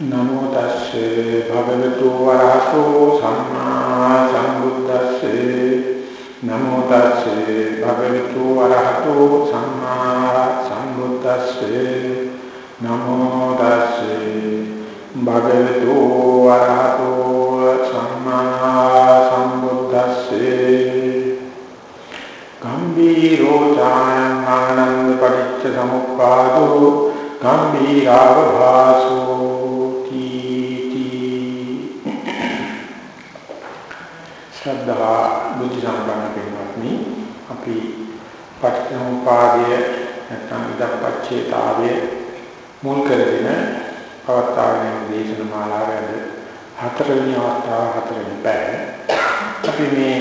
නමෝ තස්සේ භගවතු වරහතෝ සම්මා සම්බුද්දස්සේ. නමෝ තස්සේ භගවතු වරහතෝ සම්මා සම්බුද්දස්සේ. නමෝ තස්සේ භගවතු වරහතෝ සම්මා සම්බුද්දස්සේ. ගම්බීරෝ ඡායං ආනන්ද පටිච්ච සමුප්පාදෝ. ගම්බීරාව භාසෝ. ශ්‍රද්ධා බුද්ධ සම්පන්න පින්වත්නි අපි පටිච්චසමුපාදය නැත්නම් ඉදප්පච්චේතාවය මුල් කරගෙන පවත්වාගෙන යන දේශන මාලාවේ හතරවෙනි අවස්ථාව හතරවෙනි පැය. අපි මේ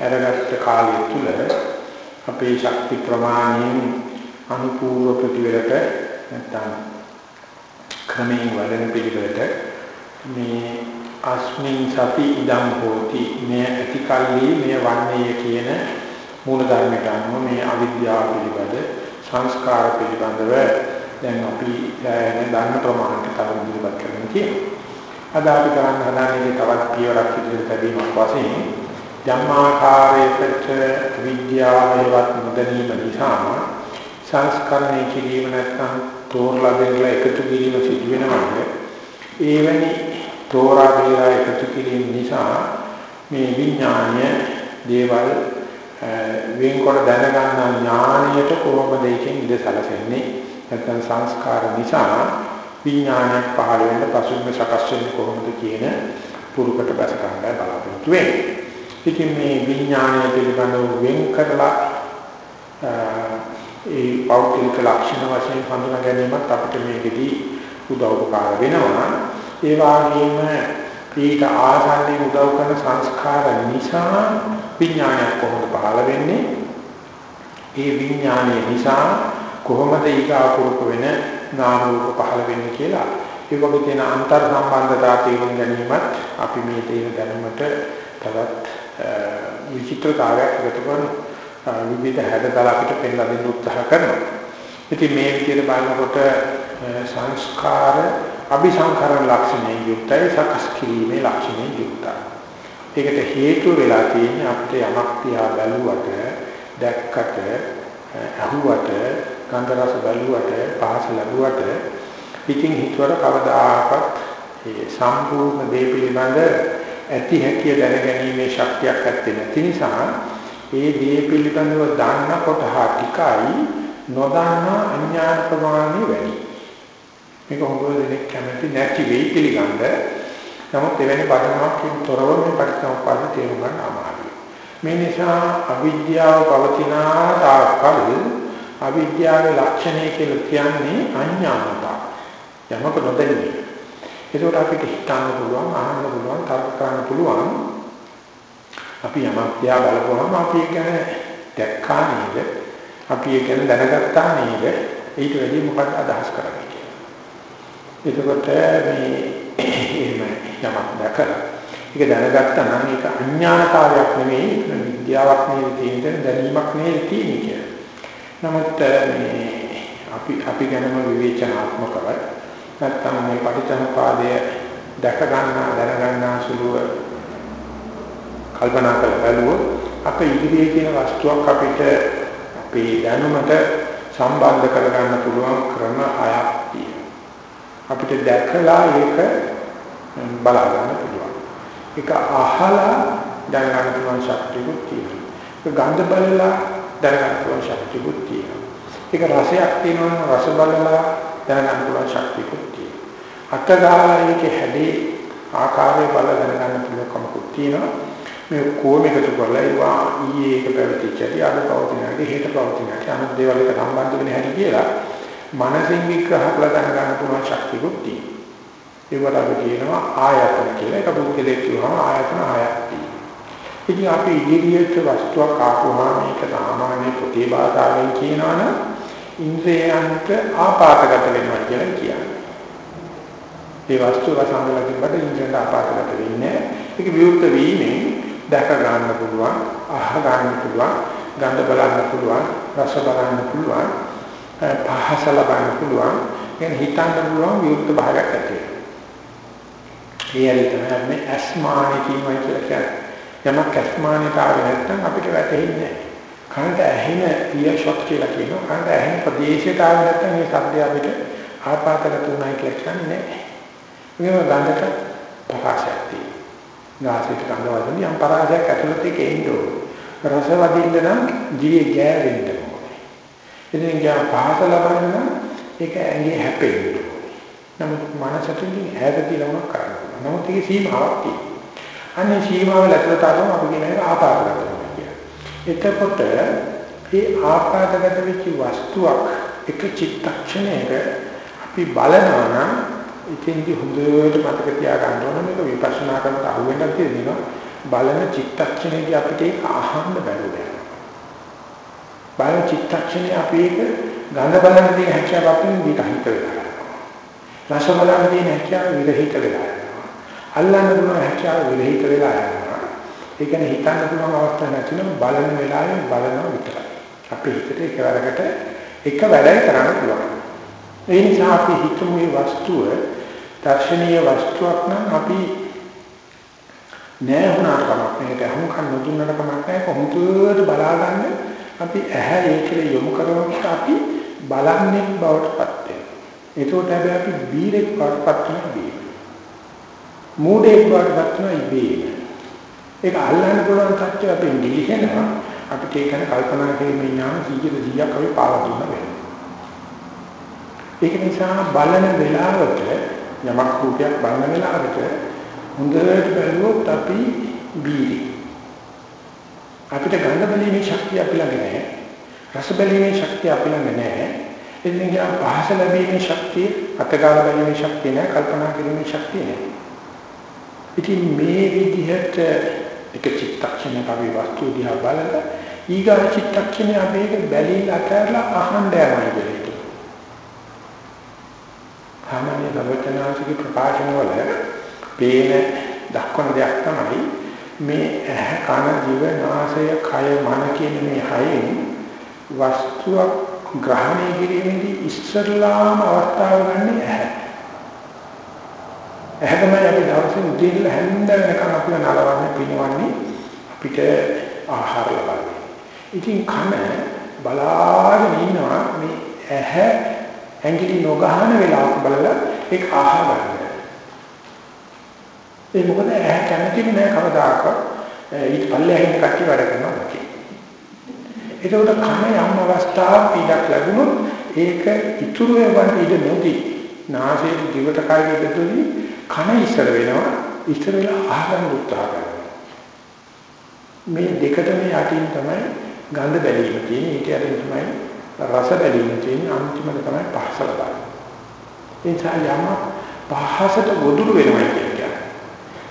අරගත්ත කාලය තුල අපේ ශක්ති ප්‍රමාණයෙන් අනුපූර්ව ප්‍රතිවලට නැත්නම් ක්‍රමයෙන් වඩන පිළිවෙලට මේ අස්මින් සති ඉදං හෝති මේ ඇතිකල්ලි මේ වන්නේ කියන මූල ධර්මයට අනුව මේ අවිද්‍යාව පිළිබඳ සංස්කාර පිළිබඳව දැන් අපි දැන දන්න ප්‍රමාණයට තව ඉදිරිපත් කරන්න තියෙනවා. අද අපි කරන්න හදන්නේ තවත් පියවරක් ඉදිරියට ලැබීමක් වශයෙන් ධම්මාකාරයකට විද්‍යාවේවත් නොදැනීම නිසා සංස්කරණය කිරීම නැත්නම් තෝරලා දෙන්න එකතු කිරීම සිදු වෙනවා. එවැනි තෝරා බේරා එකතු කිරීම නිසා මේ විඥානීය දේවල් වෙන්කොට දැනගන්න ඥානයට කොහොමද ඒකෙන් ඉඳ සැලසෙන්නේ නැත්නම් සංස්කාර නිසා විඥානයක් පහළ වෙන්න පසුබිම සකස් වෙන්නේ කොහොමද කියන පුරුකට බැස ගන්නයි බලාපොරොත්තු වෙන්නේ. ඉතින් මේ විඥානය පිළිබඳව වෙන් කරලා ඒ පෞද්ගලික ලක්ෂණ වශයෙන් හඳුනා ගැනීමත් අපිට මේකෙදී උදව් උපකාර වෙනවා. ඒ වගේම ඊට ආසන්නයෙන් උදව් කරන සංස්කාර නිසා විඥානයක් කොහොමද පහළ වෙන්නේ? ඒ විඥානය නිසා කොහොමද ඊගාපුරුක වෙන නාම රූප පහළ වෙන්නේ කියලා ඒ වගේ තියෙන අන්තර් සම්බන්ධතා තේරුම් ගැනීමත් අපි මේ තේන දැනුමට තවත් විචිත්‍රතාවයක් එකතු කරන විවිධ හැඩතල අපිට පෙන්ලා දෙන්න උත්සාහ කරනවා. ඉතින් මේ විදිහට බලනකොට සංස්කාර අபிසංකරණ ලක්ෂණයෙන් යුක්තයි සකස් කිරීමේ ලක්ෂණයෙන් යුක්තයි. ඒකට හේතුව වෙලා තියෙන්නේ අපිට යමක් තියා බැලුවට දැක්කට අහුවට ගන්ධ රස බැලුවට පහස ලැබුවට පිටින් හිතුවට කවදාකවත් ඒ සම්පූර්ණ දේ පිළිබඳ ඇති හැකිය දැනගැනීමේ ශක්තියක් ඇත්තේ නැති නිසා ඒ දේ පිළිබඳව දන්න කොට හා ටිකයි නොදන්න අඥාන ප්‍රමාණය වැඩි. මේක හොඟ දෙනෙක් කැමති නැති වෙයි පිළිගන්න. නමුත් එවැනි පදනමකින් තොරව මේ පරිසම්පාද තේරුම් ගන්න අමාරුයි. මේ නිසා අවිද්‍යාව පවතින තාක්කල් අවිද්‍යාවේ ලක්ෂණය කියලා කියන්නේ අඥානතා. යමක නොදැනීම. ඒකට අපිට හිතන්න පුළුවන්, අහන්න පුළුවන්, තර්ක කරන්න පුළුවන්. අපි යමක් දිහා බලපුවම අපි ඒක ගැන දැක්කා නේද? අපි ඒක ගැන දැනගත්තා නේද? ඊට වැඩි මොකක්ද අදහස් කරන්නේ? එතකොට මේ එහෙම යමක් දැකලා ඒක දැනගත්තා නම් ඒක අඥානතාවයක් නෙවෙයි විද්‍යාවක් නෙවෙයි තියෙන දැනීමක් නෙවෙයි තියෙන්නේ කියලා. නමුත් මේ අපි අපි ගැනම විවේචනාත්මකව නැත්තම් මේ පටිච්චසමුපාදය දැක ගන්න දැන ගන්න සුළුව කල්පනා කරලා බලුවොත් අප ඉදිරියේ තියෙන වස්තුවක් අපිට අපේ දැනුමට සම්බන්ධ කරගන්න පුළුවන් ක්‍රම හයක් තියෙනවා. අපිට දැකලා ඒක බලා ගන්න පුළුවන්. ඒක අහලා දැනගන්න පුළුවන් ශක්තියකුත් තියෙනවා. ඒක ගන්ධ බලලා දැනගන්න පුළුවන් ශක්තියකුත් තියෙනවා. ඒක රසයක් තියෙනවා රස බලලා දැනගන්න පුළුවන් ශක්තියකුත් තියෙනවා. අත ගහලා ඒකේ හැදී ආකාරය බල දැනගන්න පුළුවන්කමකුත් තියෙනවා. මේ කොහොම එකතු කරලා ඒවා ඊයේ එක පැවතිච්ච ඇති අද පවතින හැටි හෙට පවතින හැටි අනිත් දේවල් එක සම්බන්ධ වෙන හැටි කියලා මනසින් විග්‍රහ කළ දැනගන්න පුළුවන් ශක්තියකුත් තියෙනවා. ඒවට අපි කියනවා ආයතන කියලා. ඒක බුද්ධලේ කියනවා ආයතන හයක් තියෙනවා. ඉතින් අපි ඉදිරියට වස්තුවක් ආපුවා මේක සාමාන්‍ය පොතේ භාෂාවෙන් කියනවනම් ඉන්ද්‍රයන්ට ආපාතගත වෙනවා කියලා කියන්නේ. මේ වස්තුව සම්බන්ධ තිබ්බට ඉන්ද්‍රයන්ට ආපාතගත වෙන්නේ ඒක විවෘත වීමෙන් දැක ගන්න පුළුවන්, අහ ගන්න පුළුවන්, ගඳ බලන්න පුළුවන්, රස බලන්න පුළුවන්. පහස ලබන්න පුළුවන්. يعني හිතන්න පුළුවන් විරුද්ධ භාගයක් ඇති ඒ ඇයි තමයි මේ අස්මානී කියනවා කියලා කියන්නේ. යමක් අස්මානීට ආවේ නැත්නම් අපිට වැටහෙන්නේ නැහැ. කනට ඇහෙන පිය ෂොට් කියලා කියනවා. කනට ඇහෙන ප්‍රදේශයට ආවේ නැත්නම් මේ ශබ්දය අපිට ආපාතගත උනායි කියලා කියන්නේ නැහැ. මේව ගඳට පරාසයක් තියෙනවා. නාසයට ගඳ වදින යම් පරාසයක් ඇතුළත තියෙන්න ඕන. රස වදින්න නම් දිවේ ගෑවෙන්න ඕනේ. ඉතින් යා පහත ලබන්න නම් ඒක ඇඟේ හැපෙන්න ඕනේ. නමුත් මනසටින් ඈත කියලා උනක් කරන්න. නමුත් ඒකේ සීමාවක් තියෙනවා. අනේ සීමාවල ඇතුළත ආවම අපි කියන එක ආපාතගත වෙනවා කියන්නේ. එතකොට මේ ආපාතගත වෙච්ච වස්තුවක් එක චිත්තක්ෂණයක අපි බලනවා නම් ඉතින්දි හොඳට මතක තියාගන්න ඕන මේක විපස්සනා කරනකොට අහුවෙන්නත් තියෙනවා බලන චිත්තක්ෂණයේදී අපිට ඒක අහන්න බැරුව බලන චිත්තක්ෂණේ අපි ඒක ගඳ බලන දේ හැකියාව අපින් විතහිත වෙනවා රස බලන දේ හැකියාව විරහිත වෙනවා අල්ලන්න පුළුවන් හැකියාව විරහිත වෙලා යනවා. ඒ කියන්නේ හිතන්න පුළුවන් අවස්ථා නැතිනම් බලන වෙලාවෙන් බලනවා විතරයි. අපි හිතේ එකවරකට එක වැඩයි කරන්න පුළුවන්. ඒ නිසා අපි හිතමු මේ වස්තුව දර්ශනීය වස්තුවක් නම් අපි නෑ වුණාට කමක් නෑ. ඒක අහුම්කන් නොදුන්නට කමක් නෑ. කොහොමද බලාගන්න? අපි ඇහැ ඒකේ යොමු කරනකොට අපි බලන්නේ බවට පත් වෙනවා. ඒකට හැබැයි අපි බීරෙක් බවට පත් වෙනවා මූඩෙක් බවට පත් වෙනවා ඉබේ ඒක අල්ලන්න පුළුවන් තත්ත්වය අපි නිලිහෙනවා අපිට ඒක ගැන කල්පනා කිරීමේ ඥාන 100 100ක් අපි පාවා දුන්න වෙනවා. ඒක නිසා බලන වෙලාවට යමක් රූපයක් බලන වෙලාවට හොඳට බැලුවොත් අපි බීරි. අපිට ගඳ බැලීමේ ශක්තිය අපි ළඟ නැහැ. රස බැලීමේ ශක්තිය අපි ළඟ නැහැ. එදින කියන පහස ලැබීමේ ශක්තිය, අතගාල බැලීමේ ශක්තිය නැහැ, කල්පනා කිරීමේ ශක්තිය නැහැ. ඉතින් මේ විදිහට එක චිත්තක්ෂණයක අපි වස්තු දිහා බලලා ඊගා චිත්තක්ෂණය අපි ඒක බැලීලා අතහැරලා අහන්න යනවා කියලා. සාමාන්‍ය දවචනාංශික ප්‍රකාශන වල පේන දක්වන දෙයක් තමයි මේ ඇහ කන දිව නාසය කය මන කියන මේ හයෙන් වස්තුවක් ග්‍රහණය කිරීමේදී ඉස්සරලාම අවස්ථාව ගන්න ඇහැ. ඇහැ තමයි අපි දවසේ උදේ ඉඳලා හැන්ද වෙනකන් අපි නලවන්නේ පිනවන්නේ අපිට ආහාර ලබන්නේ. ඉතින් කන බලාගෙන ඉන්නවා මේ ඇහැ ඇඟිලි නොගහන වෙලාවක බලලා ඒක අහා ගන්න. ඒ මොකද ඇහැ කැමතිම නෑ කවදාකවත් ඊට පල්ලෙහා ඉන්න කට්ටිය වැඩ කරනවා නැති. ඒකෝට කන යම් අවස්ථාවක් පීඩක් ලැබුණොත් ඒක ඉතුරු වෙවන්න ඉඩ නොදී නාසයේ දිවට කායේ දෙතුනි කන ඉස්සර වෙනවා ඉස්සර වෙලා අහගන්න උත්සාහ කරනවා. මේ දෙකටම යටින් තමයි ගඳ බැලීම තියෙන්නේ ඊට යටින් තමයි රස බැලීම තියෙන අන්තිමට තමයි පහස ලබන්නේ. ඒ නිසා යම පහසට ගොදුරු වෙනවා කියන්නේ.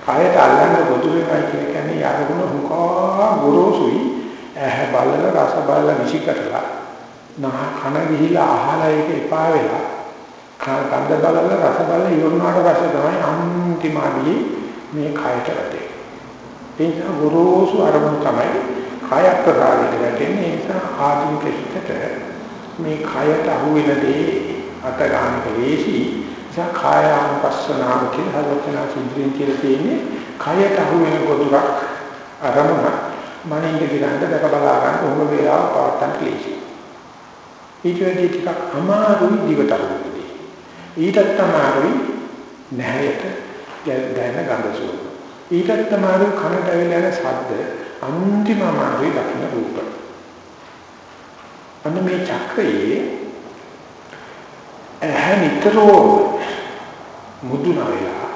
කායයට අල්ලන්න ගොදුරු වෙනවා කියන්නේ යරගුණ හුකා ගොරෝසුයි ඇහැ බලලා රස බලලා විසිකරලා නා කන ගිහිලා අහලා ඒක එපා වෙලා කන්ද බලලා රස බලලා ඉවරනාට පස්සේ තමයි අන්තිමදී මේ කායට වැටෙන්නේ. ඒ නිසා ගොරෝසු අරමුණ තමයි කාය ප්‍රසාරයට වැටෙන්නේ. ඒ නිසා ආධුනික හිතට මේ කයට අහු වෙන දේ අත ගන්නක වේසි නිසා කාය ආනුපස්සනාව කියලා හදවතනා සිද්ධියෙන් කියලා තියෙන්නේ. කයට අහු වෙන පොදුරක් අරමුණ මනින්ද ගිරන්ද දැක බලා ගන්න ඕන වේලාව පවත්තන් ක්ලේශي ඊට වැඩි ටිකක් අමාරුයි දිවට අහුවෙන්නේ ඊටත් අමාරුයි නැහැයට දැන ගඳ සුවඳ. ඊටත් අමාරුයි කනට ඇවිල්ලා යන ශබ්ද අන්තිම අමාරුයි දකින්න රූපය අන්න මේ චක්‍රයේ ඇහැ නිතරම මුදුන වෙලා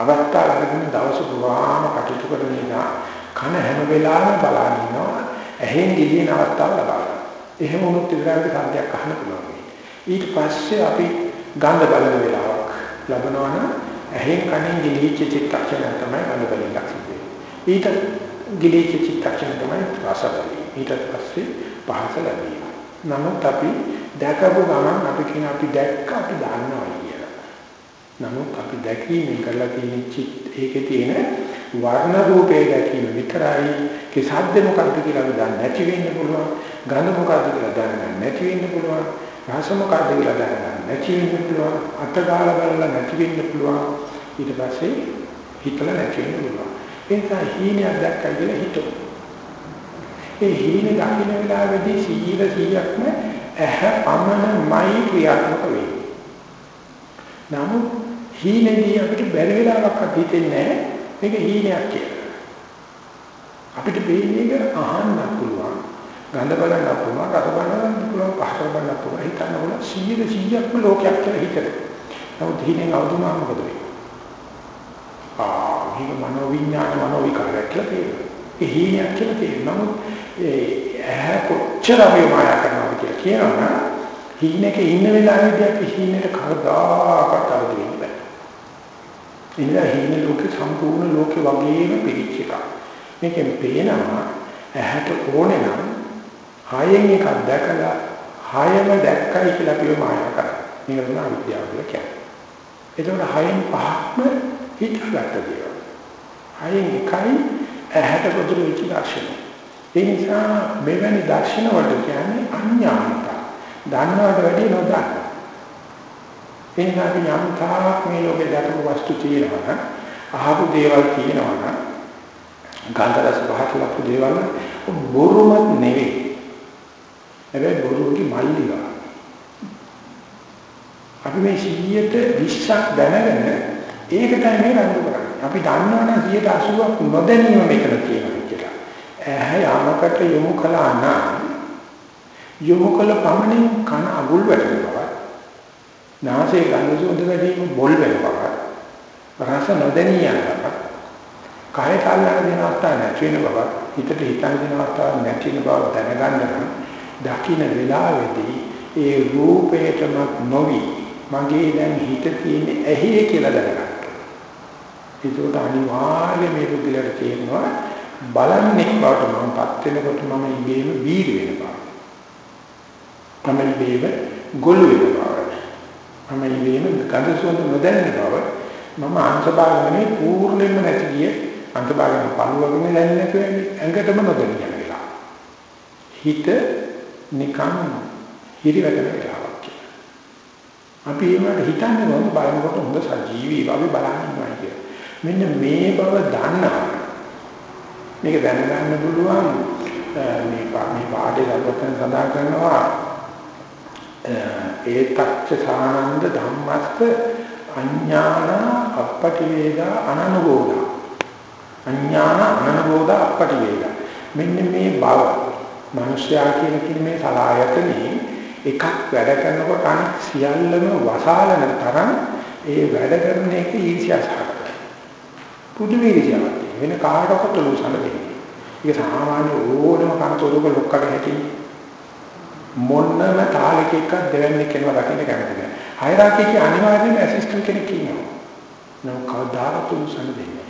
අවස්ථාව අරගෙන දවස පුරාම කටයුතු කරන නිසා කන හැම වෙලාවෙම බලන ඉන්නවා ඇහෙන් ගිලින අවස්ථාව ලබා ගන්න. එහෙම වුණොත් ඉතිරාගේ සාධ්‍යයක් අහන්න පුළුවන්. ඊට පස්සේ අපි ගඳ බලන වෙලාවක් ලබනවා නම් ඇහෙන් කනෙන් ගිලිච්ච චිත්තක්ෂණ තමයි ගඳ බලන ලක්ෂණය. ඊට ගිලිච්ච චිත්තක්ෂණ තමයි රස බලය. ඊට පස්සේ පහස ලැබීම. නමුත් අපි දැකපු ගමන් අපි කියන අපි දැක්ක අපි දන්නවා කියලා. නමුත් අපි දැකීමෙන් කරලා තියෙන චිත් ඒකේ තියෙන වර්ණ රූපේ දැකීම විතරයි. ඒ සද්ද මොකක්ද කියලා අපි දන්නේ නැති වෙන්න පුළුවන්. ගඳ මොකක්ද කියලා දැනගන්න නැති වෙන්න පුළුවන්. රස මොකක්ද කියලා දැනගන්න නැති වෙන්න පුළුවන්. අත ගාලා බලලා නැති වෙන්න පුළුවන්. ඊට පස්සේ හිතලා නැති වෙන්න පුළුවන්. ඒ නිසා හීනයක් දැක්කයි කියලා හිතුව. ඒ හීන දකින්න වෙලාවේදී 100 100ක්ම ඇහැ පමණමයි ක්‍රියාත්මක වෙන්නේ. නමුත් හීනේදී අපිට බැරි වෙලාවක් හිතෙන්නේ මේක හීනයක් කියලා. අපිට පේන්නේ අහන්න පුළුවන්. ගඳ බලන්න පුළුවන්, රස බලන්න පුළුවන්, පහස බලන්න පුළුවන්. හිතන්න ඕන 100 100ක්ම ලෝකයක් කියලා හිතනවා. නමුත් හීනෙන් අවදුනා මොකද වෙන්නේ? ආ, මේක මනෝ විඥාන මනෝ විකාරයක් කියලා තියෙනවා. ඒ හීනයක් කියලා තියෙනවා. නමුත් ඒ ඇහැ කොච්චර අපිමාය කරනවද කියලා කියනවනම් හීනක ඉන්න වෙලාවේදී අපි හීනට කවදාකවත් අවදි වෙන්නේ නැහැ. ඉතින් හීන ලෝකේ සම්පූර්ණ ලෝකේ වගේම පිළිච්ච එකක්. මේකෙන් පේනවා ඇහැට ඕනේ නම් හයෙන් එකක් දැකලා හයම දැක්කයි කියලා අපිව මායා කරා. මේක තමයි අවිද්‍යාව කියලා කියන්නේ. එතකොට හයෙන් පහක්ම හිතගත්ත දේවල්. හයෙන් එකයි ඇහැට පොදුරු වෙච්ච දර්ශනය. ඒ නිසා මෙවැනි දර්ශන වලට කියන්නේ අඥානත. දන්නවට වැඩිය නොදන්න. ඒ නිසා අපි යම් තාක් මේ ලෝකේ දක්වපු වස්තු තියෙනවා අහපු දේවල් තියෙනවා ගන්ධ රස පහත් ලක්ු දේවල් බොරුමත් නෙවෙයි. හැබැයි බොරුගේ මල්ලිවා. අපි මේ 100ට 20ක් දැනගෙන ඒකටයි මේ රණ්ඩු කරන්නේ. අපි දන්නවනේ 180ක් නොදැනීම මෙතන තියෙනවා කියලා. ඇහැ යමකට යොමු කළා නම් යොමු කළ පමණින් කන අගුල් වැටෙන බව. නාසයේ ගඳ සුවඳ වැඩිම බොල් වෙන බව. රස නොදැනී යන බව. කාය කාලන දෙන අවස්ථාවක් නැති වෙන බව. හිතට හිතන දෙන අවස්ථාවක් නැති වෙන බව දැනගන්න නම් දකින්න වෙලාවේදී ඒ රූපේටම නොවි මගේ දැන් හිත තියෙන්නේ ඇහි කියලා දැනගන්න. ඒකට අනිවාර්යයෙන් මේ පුදුලට තේරෙනවා බලන්නේ බවට මමපත් වෙනකොට මම ඉබේම බීර වෙන බව. මම ඉබේම ගොළු වෙන බව. මම ඉබේම ගඳ සුවඳ නොදැනෙන බව. මම අංශභාගනේ පූර්ණයෙන්ම නැති ගිය අංශභාගන පළුවගෙන දැනෙන්නේ නැතුව ඇඟටම නොදැනෙන වෙලා. හිත නිකන් හිරිවැටෙන වෙලාවක් කියලා. අපි ඒකට හිතන්නේ මොකද බලනකොට හොඳ සජීවී අපි බලන්නේ කියලා. මෙන්න මේ බව දන්නවා. මේක දැනගන්න පුළුවන්. මේ මේ පාඩේ ලබතන සඳහන් කරනවා ඒතච්ච සානන්ද ධම්මස්ස අඥාන අපටි වේදා අනනුබෝධා. අඥාන අනනුබෝධ අපටි වේදා මෙන්න මේ බව මිනිස්යා කියන කිමේ සලායතනේ එකක් වැඩ කරනකොට අනිත් සියල්ලම වසාලන තරම් ඒ වැඩ කරන එක ඊර්ෂ්‍යාසහගතයි. පුදුම ඊර්ෂ්‍යාවක් වෙන කාටවත් ලෝසන දෙන්නේ. ඒක සාමාන්‍ය ඕනම කනතොලක ලොක්කට හැටි මොන්නම තාලකයක දෙවන්නේ කෙනෙක් රකින්න කැමති නැහැ. හයරාකි කිය අනිවාර්යයෙන්ම ඇසිස්ටන්ට් කෙනෙක් ඉන්නවා. නම් කවදාවත් ලෝසන දෙන්නේ.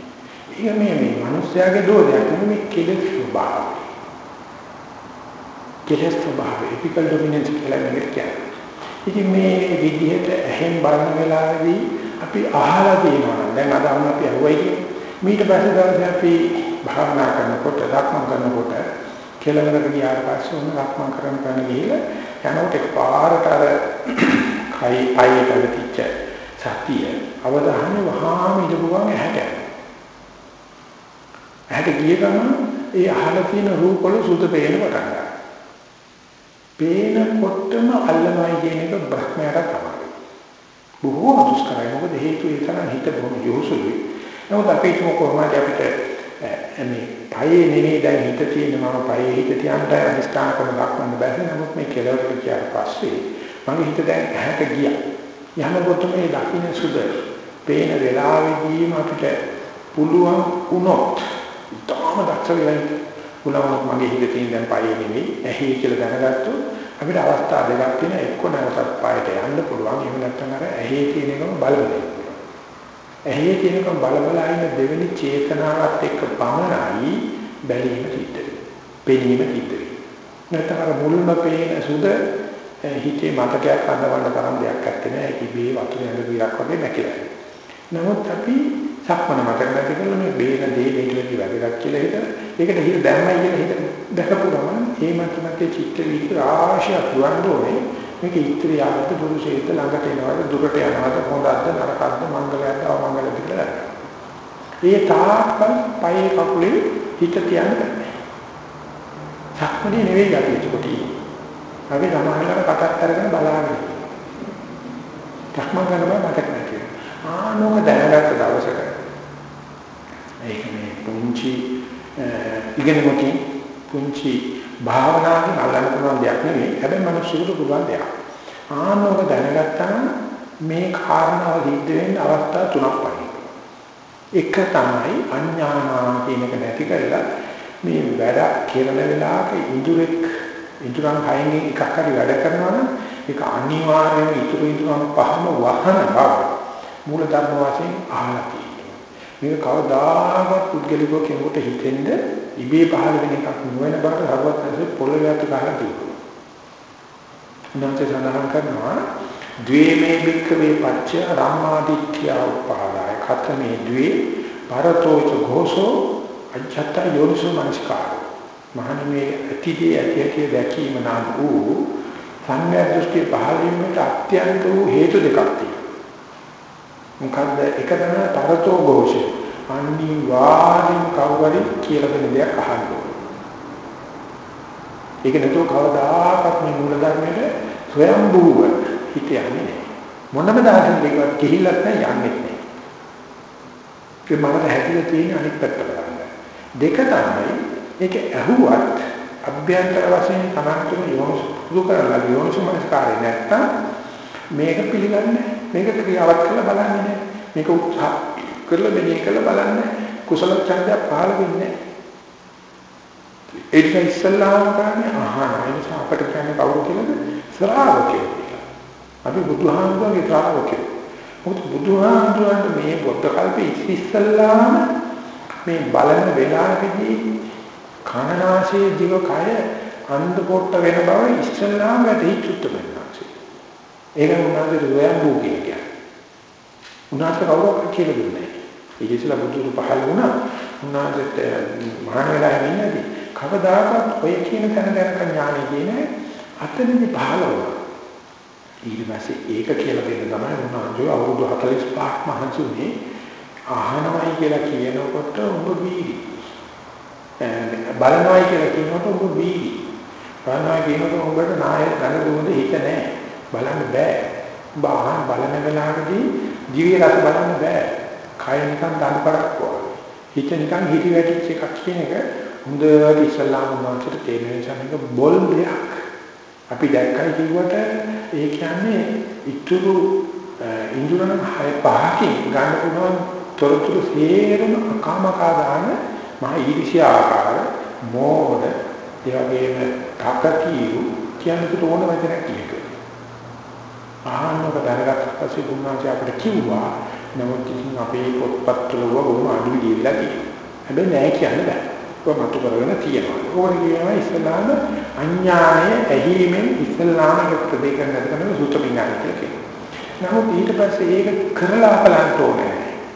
ඒක මේ මේ මිනිස්යාගේ දෝෂයක් නෙමෙයි කෙලෙස් ස්වභාවය. කෙලෙස් ස්වභාවය එපිකල් ඩොමිනන්ස් කියලා මේකට කියන්නේ. ඉතින් මේ විදිහට ඇහෙන් බලන වෙලාවේදී අපි අහලා තියෙනවා නම් දැන් අද අපි අහුවයි කියන්නේ ඊට පස්සේ දවසේ අපි භාවනා කරනකොට ධක්ම කරනකොට කෙලවරට ගියාට පස්සේ උන් ධක්ම කරන කරන ගිහිල්ලා යනකොට එකපාරට අර කයි අයියට වෙතිච්ච සතිය අවධානය වහාම ඉදපුවම ඇහැට ඇහැට ගිය ගමන් ඒ අහලා තියෙන රූප වල සුද පේන පටන් ගන්නවා පේනකොටම අල්ලමයි කියන එක බ්‍රහ්මයට තමයි. බොහෝ දුෂ්කරයි මොකද හේතුව ඒ තරම් හිත බොහොම යොසුලුයි. නමුත් අපි හිතමු කොහොමද අපිට මේ පයේ නෙමෙයි දැන් හිත තියෙන මම පයේ හිත තියන්ට අනිස්ථාන කරන දක්වන්න බැහැ. නමුත් මේ කෙලවරට ගියාට පස්සේ මගේ හිත දැන් ඇහැට ගියා. යනකොට මේ දකින්න සුද පේන වෙලාවෙදීම අපිට පුළුවන් වුණොත් තාම දක්ෂ වෙලා පුළුවන් මගේ හිතේ තියෙන දැන් පය නෙමෙයි ඇහි කියලා දැනගත්තොත් අපිට අවස්ථා දෙකක් තියෙනවා එක්ක නැවතත් පයට යන්න පුළුවන් එහෙම නැත්නම් අර ඇහි තියෙන එකම බලන්න ඇහි තියෙන එකම බලබලා ඉන්න දෙවෙනි චේතනාවත් එක්ක පමණයි බැලීම සිද්ධ වෙන්නේ. පෙනීම සිද්ධ වෙන්නේ. නැත්නම් අර මුල්ම පේන සුද හිතේ මතකයක් අඳවන්න තරම් දෙයක් නැත්තේ ඒක ඉබේ වතුර ඇඟ විරක් වගේ නැකිලා. නමුත් අපි සක්මන මතක නැති කරලා මේ බේන දේ මේකලදී වැදගත් කියලා හිතන. ඒකට හිත දැම්මයි කියලා හිත දැකපු ගමන් ඒ මතමතේ චිත්ත විච ආශය පුරන්න ඕනේ. මේක ඉත්‍රි ආගත පුරුෂයෙක් ළඟට එනවාද දුරට යනවාද හොඳක්ද නරකක්ද මංගලයක්ද අවමංගලයක්ද කියලා. ඒ තාක්කල් පයේ කකුලේ හිත තියන්න බෑ. සක්මනේ නෙවෙයි අපි ඒකටි. අපි සමාහලට කටත් අරගෙන බලාගෙන. සක්මන් කරනවා මතක නැති. ආනෝක දැනගත්ත දවසක ඒක මේ පුංචි ඉගෙනීමකින් පුංචි භාවනාවෙන් අල්ලන්න පුළුවන් දෙයක් නෙවෙයි. හැබැයි මිනිස්සුන්ට පුළුවන් දෙයක්. ආනෝක දැනගත්තා මේ කාරණාව සිද්ධ වෙන්න අවස්ථා තුනක් වගේ. එක තමයි අඥානා කියන එක නැති කරලා මේ වැඩ කෙරෙන වෙලාවක ඉඳුරෙක් ඉඳුරන් හයෙන් එකක් හරි වැඩ කරනවා නම් ඒක අනිවාර්යයෙන් ඉතුරු ඉඳුරන් පහම වහන බව මූල ධර්ම වශයෙන් අහලා තියෙනවා. මේක කවදාකවත් පුද්ගලිකව කෙනෙකුට හිතෙන්න ඉබේ පහළ වෙන එකක් නෙවෙයි බවට හරවත් නැති පොළවේ අත ගහලා තියෙනවා. උන්වහන්සේ සඳහන් කරනවා ද්වේමේ භික්ඛවේ පච්චය රාමාදිත්‍ය උපාදාය. කතමේ ද්වේ පරතෝච ഘോഷෝ අජත්ත යෝනිසෝ මනස්කාර. මහණමේ අතිදී ඇති ඇති දැකීම නම් වූ සංඥා දෘෂ්ටි පහළ වීමට අත්‍යන්ත වූ හේතු දෙකක් තියෙනවා. මොකද්ද එක තමයි පරතෝ ഘോഷය අනිවාර්යෙන් කවුරුරි කියලා දෙන දෙයක් අහන්න ඕනේ ඒක නේතෝ කවදාකවත් මේ මූල ධර්මයේ ස්වයම්බූව හිත යන්නේ නැහැ. මොනම දායකෙක් දෙකවත් ගිහිල්ලත් නැහැ යන්නේ නැහැ. ඒ මමට හැදිලා තියෙන අනිත් පැත්ත බලන්න. දෙක තමයි මේක ඇහුවත් අභ්‍යන්තර වශයෙන් තමන්තුම යොමු පුදු කරලා යොමුසමස්කාරය නැත්තම් මේක පිළිගන්නේ මේක ක්‍රියාවක් කරලා බලන්නේ නැහැ. මේක උත්සාහ කරලා මෙනේ කරලා බලන්නේ කුසල ඡන්දය පහළ වෙන්නේ ඒක ඉස්සල්ලාම කරන්නේ අහන ඒ නිසා අපිට කියන්නේ කවුරු කියලාද ශ්‍රාවකයෝ අපි බුදුහාමුදුරගේ ශ්‍රාවකයෝ. මොකද බුදුහාමුදුරන්ට මේ බුද්ධ කල්පේ ඉස්සෙල්ලාම මේ බලන වෙලාවේදී කනනාශයේ දිව කය අන්ධ පොට්ට වෙන බව ඉස්සෙල්ලාම වැටහිච්චුත් වෙනවා. ඒක උනාගේ රෝයන් භූකේ කියන්නේ. උනාට කවුරක් කියලා දුන්නේ නැහැ. ඒක ඉස්සෙල්ලා බුදුරු පහළ වුණා. උනාට මහාන වෙලාවෙ ඉන්නදී කවදාකවත් ඔය කියන තැන දැනක ඥානෙ කියන්නේ අතනදි පහළ වුණා. ඊට පස්සේ ඒක කියලා දෙන්න තමයි උන්වහන්සේ අවුරුදු 45ක් මහන්සි වුණේ අහනවයි කියලා කියනකොට ඔබ වීදි බලනවයි කියලා කියනකොට ඔබ වීදි බලනවා කියනකොට ඔබට නායක ගන්න දුන්න හිත නැහැ බලන්න බෑ. ඔබ අහන බලන වෙලාවේදී දිව්‍ය රස බලන්න බෑ. කය නිකන් දඬු කරක්වා හිත නිකන් හිටි වැටිච්ච එකක් කියන එක හොඳට ඉස්සල්ලාම උන්වහන්සේට තේරෙන නිසා මේක බොල් දෙයක්. අපි දැක්කයි කිව්වට ඒ කියන්නේ ඉතුරු ඉන්ද්‍රණ හය පහකින් ගන්න පුළුවන් තොරතුරු සියරම අකාමකා දාන මහ ඊර්ෂ්‍යා ආකාර මෝඩ ඒ වගේම තාකතිරු කියන්නේ ඕන වචනයක් කියක. ආහන්නක දැනගත්ත පස්සේ බුදුන්වහන්සේ අපිට කිව්වා නමුත් ඉතින් අපේ පොත්පත් වල වුණ අඩු විදිහලා තියෙනවා. හැබැයි නෑ කියන්න බෑ. ඔය මතු කරගෙන තියෙනවා. ඕක කියනවා ඉස්ලාම අඥානය ඇහිීමෙන් ඉස්ලාම එකට දෙකක් නැති කරන සූත්‍ර විඥානය කියලා කියනවා. නමුත් ඊට පස්සේ ඒක කරලා බලන්න ඕනේ.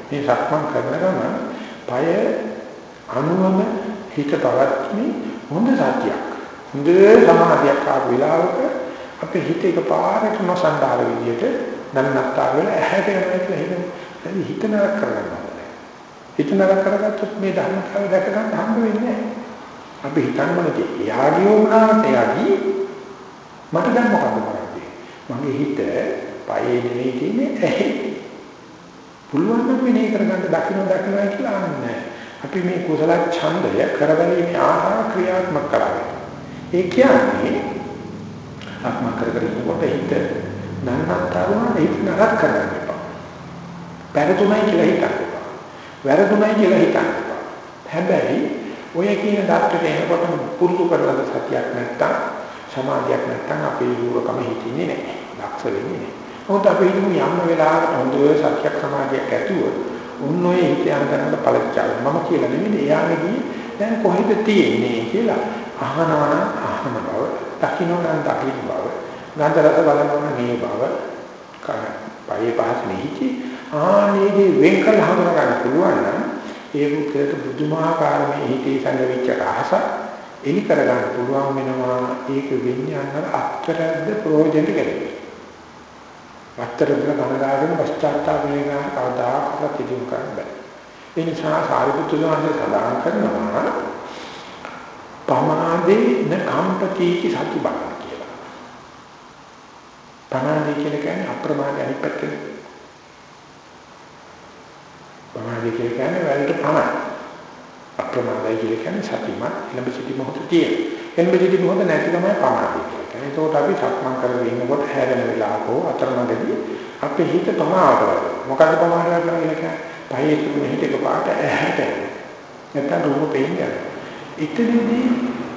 මේ සක්මන් කරන ගමන් පය අනුවම හිත පවත්මි හොඳ සතියක්. හොඳ සමාධියක් ආව වෙලාවක අපේ හිත එකපාරට නොසන්ඩාල විදියට නන්නත්තර වෙලා ඇහැට යනවා කියලා හිතන හිත නරක කරගන්නවා. හිත නරක කරගත්තොත් මේ ධර්මතාවය දැක ගන්න හම්බ වෙන්නේ නැහැ. අපි හිතන්නේ එයාගේ වුණාට එයාගේ මට දැන් මොකද කරන්නේ? මගේ හිත පයේ නෙවෙයි තියෙන්නේ ඇහි. පුළුවන් නම් මෙනේ කරගන්න දකින්න දකින්න කියලා අන්නේ. අපි මේ කුසල ඡන්දය කරවීමේ ආහාර ක්‍රියාත්මක කරන්නේ. ඒ කියන්නේ ආත්ම කර කර ඉන්නකොට හිත නන්නතරුණ හිත නරක කරගන්න එපා. පෙරතුමයි කියලා හිතන්න. වැරදුණයි කියලා හිතන්න. හැබැයි ඔය කියන ඩාක්ටර් එනකොට පුරුදු කරලා සතියක් නැත්තම් සමාධියක් නැත්තම් අපේ යුරකම හිතින්නේ නැහැ. දක්ෂ වෙන්නේ නැහැ. මොකද අපි හිතමු යම් වෙලාවකට හොඳ සතියක් සමාධියක් ඇතුව උන් ඔය හිත යන තැනට පළච්චාල මම කියලා නෙමෙයි එයාගේ දැන් කොහෙද තියෙන්නේ කියලා අහනවා අහන බව දකින්න නම් දකින්න බව ගන්ධ රස බලනවා මේ බව කන පයේ පහස් මෙහිචි ආනේදී වෙන් කළ හඳුනා ගන්න පුළුවන් නම් ඒ බුද්ධයට බුදුමාහාකාර මේ හිතේ සංගවිච්ච රහස එලි කර ගන්න පුළුවන් වෙනවා ඒක වෙන්නේ අන්න අත්තරද්ද ප්‍රයෝජනෙට ගැලපෙයි. අත්තරද්ද කනගාගෙන පශ්චාත්තාප වෙන කවදාකවත් ඉදින් කරන්න බෑ. ඒ නිසා සාරිපුත්‍ර සාන්දේ සඳහන් කරනවා පමාදේ න කම්පතිති සති බල කියලා. පමාදේ කියලා කියන්නේ අප්‍රමාදී අනිත් පැත්තේ. පමාදේ කියලා කියන්නේ වැලට පමයි. අප්‍රමාදයි කියලා කියන්නේ සතිමත් එළඹ සිටි මොහොත තියෙන. එළඹ සිටි මොහොත නැති තමයි පමාදී කියලා කියන්නේ. ඒකෝට අපි සක්මන් කරගෙන ඉන්නකොට හැරෙන වෙලාවක අතරමැදදී අපේ හිත පමාවට වඩා. මොකද්ද පමාවට වඩා කියන්නේ? පහේ තිබුණ හිත එකපාරට ඇහැට නැත්නම් රූප පේන්නේ. එතනදී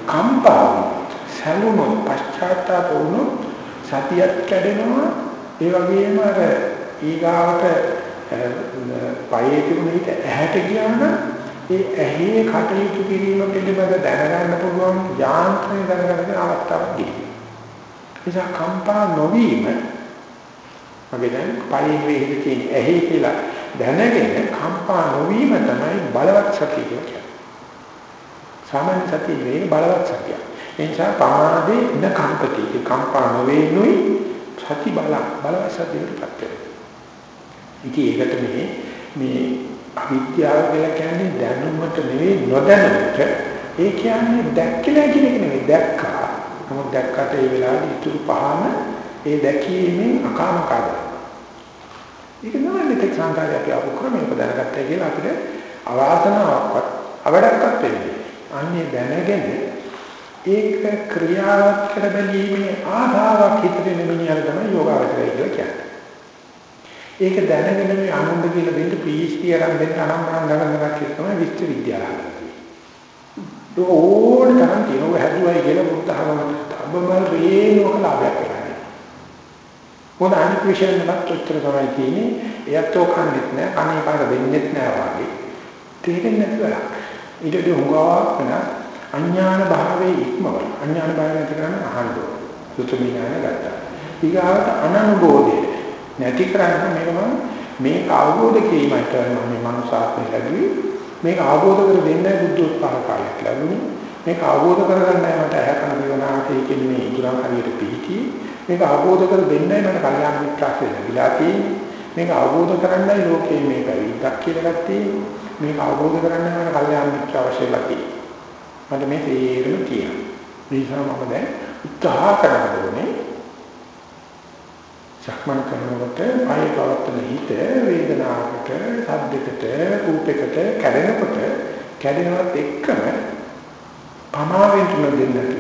කම්පාව සැලුණොත් පශ්චාත්තාප වුණොත් සතියක් කැඩෙනවා ඒ වගේම අර ඊගාවට පයේ තිබුණ හිත ඇහැට ගියාම ඒ ඇහි කටයුතු කිරීම පිළිබඳ දැනගන්න පුළුවන් යාන්ත්‍රණය දැනගන්න අවස්ථාවක් ගිහින්. නිසා කම්පා නොවීම මගේ දැන් පයේ වේහිද තියෙන ඇහි කියලා දැනගෙන කම්පා නොවීම තමයි බලවත් සතිය කියන්නේ. සාමාන්‍ය සතිය නෙවෙයි බලවත් සතිය. ඒ නිසා පමාදේ න කම්පති කම්පා නොවේනුයි සති බල බලවත් සතියට පත් වෙනවා. ඉතින් ඒකට මේ මේ අවිද්‍යාව කියලා කියන්නේ දැනුමට නෙවෙයි නොදැනුමට. ඒ කියන්නේ දැක්කලා කියන එක නෙවෙයි දැක්කා. නමුත් දැක්කට ඒ වෙලාවේ ඉතුරු පහම ඒ දැකීමෙන් අකාමකාරයි. ඒක නෑ මෙතෙක් සංකාරය අපි ආපු ක්‍රමයක දැනගත්තා කියලා අපිට අවාසනාවක්වත් අවඩක්වත් වෙන්නේ. අන්නේ දැනගෙන ඒක ක්‍රියාවත් කර බැලීමේ ආධාරයක් හිතේ නෙමෙයි තමයි යෝගාවචරය කියලා කියන්නේ. ඒක දැනගෙන මේ ආනන්ද කියලා දෙන්න PhD අරන් දෙන්න අනම්මනම් ගණනක් කියලා තමයි විශ්ව විද්‍යාලය. ඕන තරම් තියෙනවා හැදුවයි කියලා බුද්ධ ධර්මයට අබමල් රේනෝක ලාභයක් වෙනවා. මොන අනිත් විශේෂණයක් උත්තර තමයි තියෙන්නේ. එයත් ඔකන්නෙත් නෑ, අනේ කාට දෙන්නෙත් නෑ වගේ. තේරෙන්නේ නැතුව. ඊට උගාවක් වෙන අඥාන භාවයේ ඉක්මවල. අඥාන භාවය නැති කරන්න අහන්න ඕන. සුතුමිනාන ගත්තා. ඊගාවට අනනුබෝධය නැති කරන්න මේක මම මේක අවබෝධ කිරීමට මම මේ මනුසාත්මය ලැබුවේ මේක අවබෝධ කර දෙන්නයි බුද්ධ උත්පාද කාලයක් ලැබුණේ මේක අවබෝධ කරගන්නයි මට ඇහැකන දිවනාට ඒකෙන් මේ ඉදුරන් හරියට පිහිටි මේක අවබෝධ කර දෙන්නයි මට කල්යාණ මිත්‍රාශ්‍රය ලැබිලා තියෙන්නේ මේක අවබෝධ කරන්නයි ලෝකේ මේ පැවිද්දක් කියලා ගත්තේ. මේක අවබෝධ කරගන්නයි මට කල්යාණ මිත්‍ර අවශ්‍යලා තියෙන්නේ මට මේ තේරෙම තියෙනවා. ඒ නිසා මම දැන් උත්සාහ කරන්න ඕනේ. සක්මන් කරනකොට ආය පවත්තන හිත වේදනාවකට, සද්දයකට, රූපයකට කැඩෙනකොට කැඩෙනවත් එක්කම පමාවෙන් තුන දෙන්නට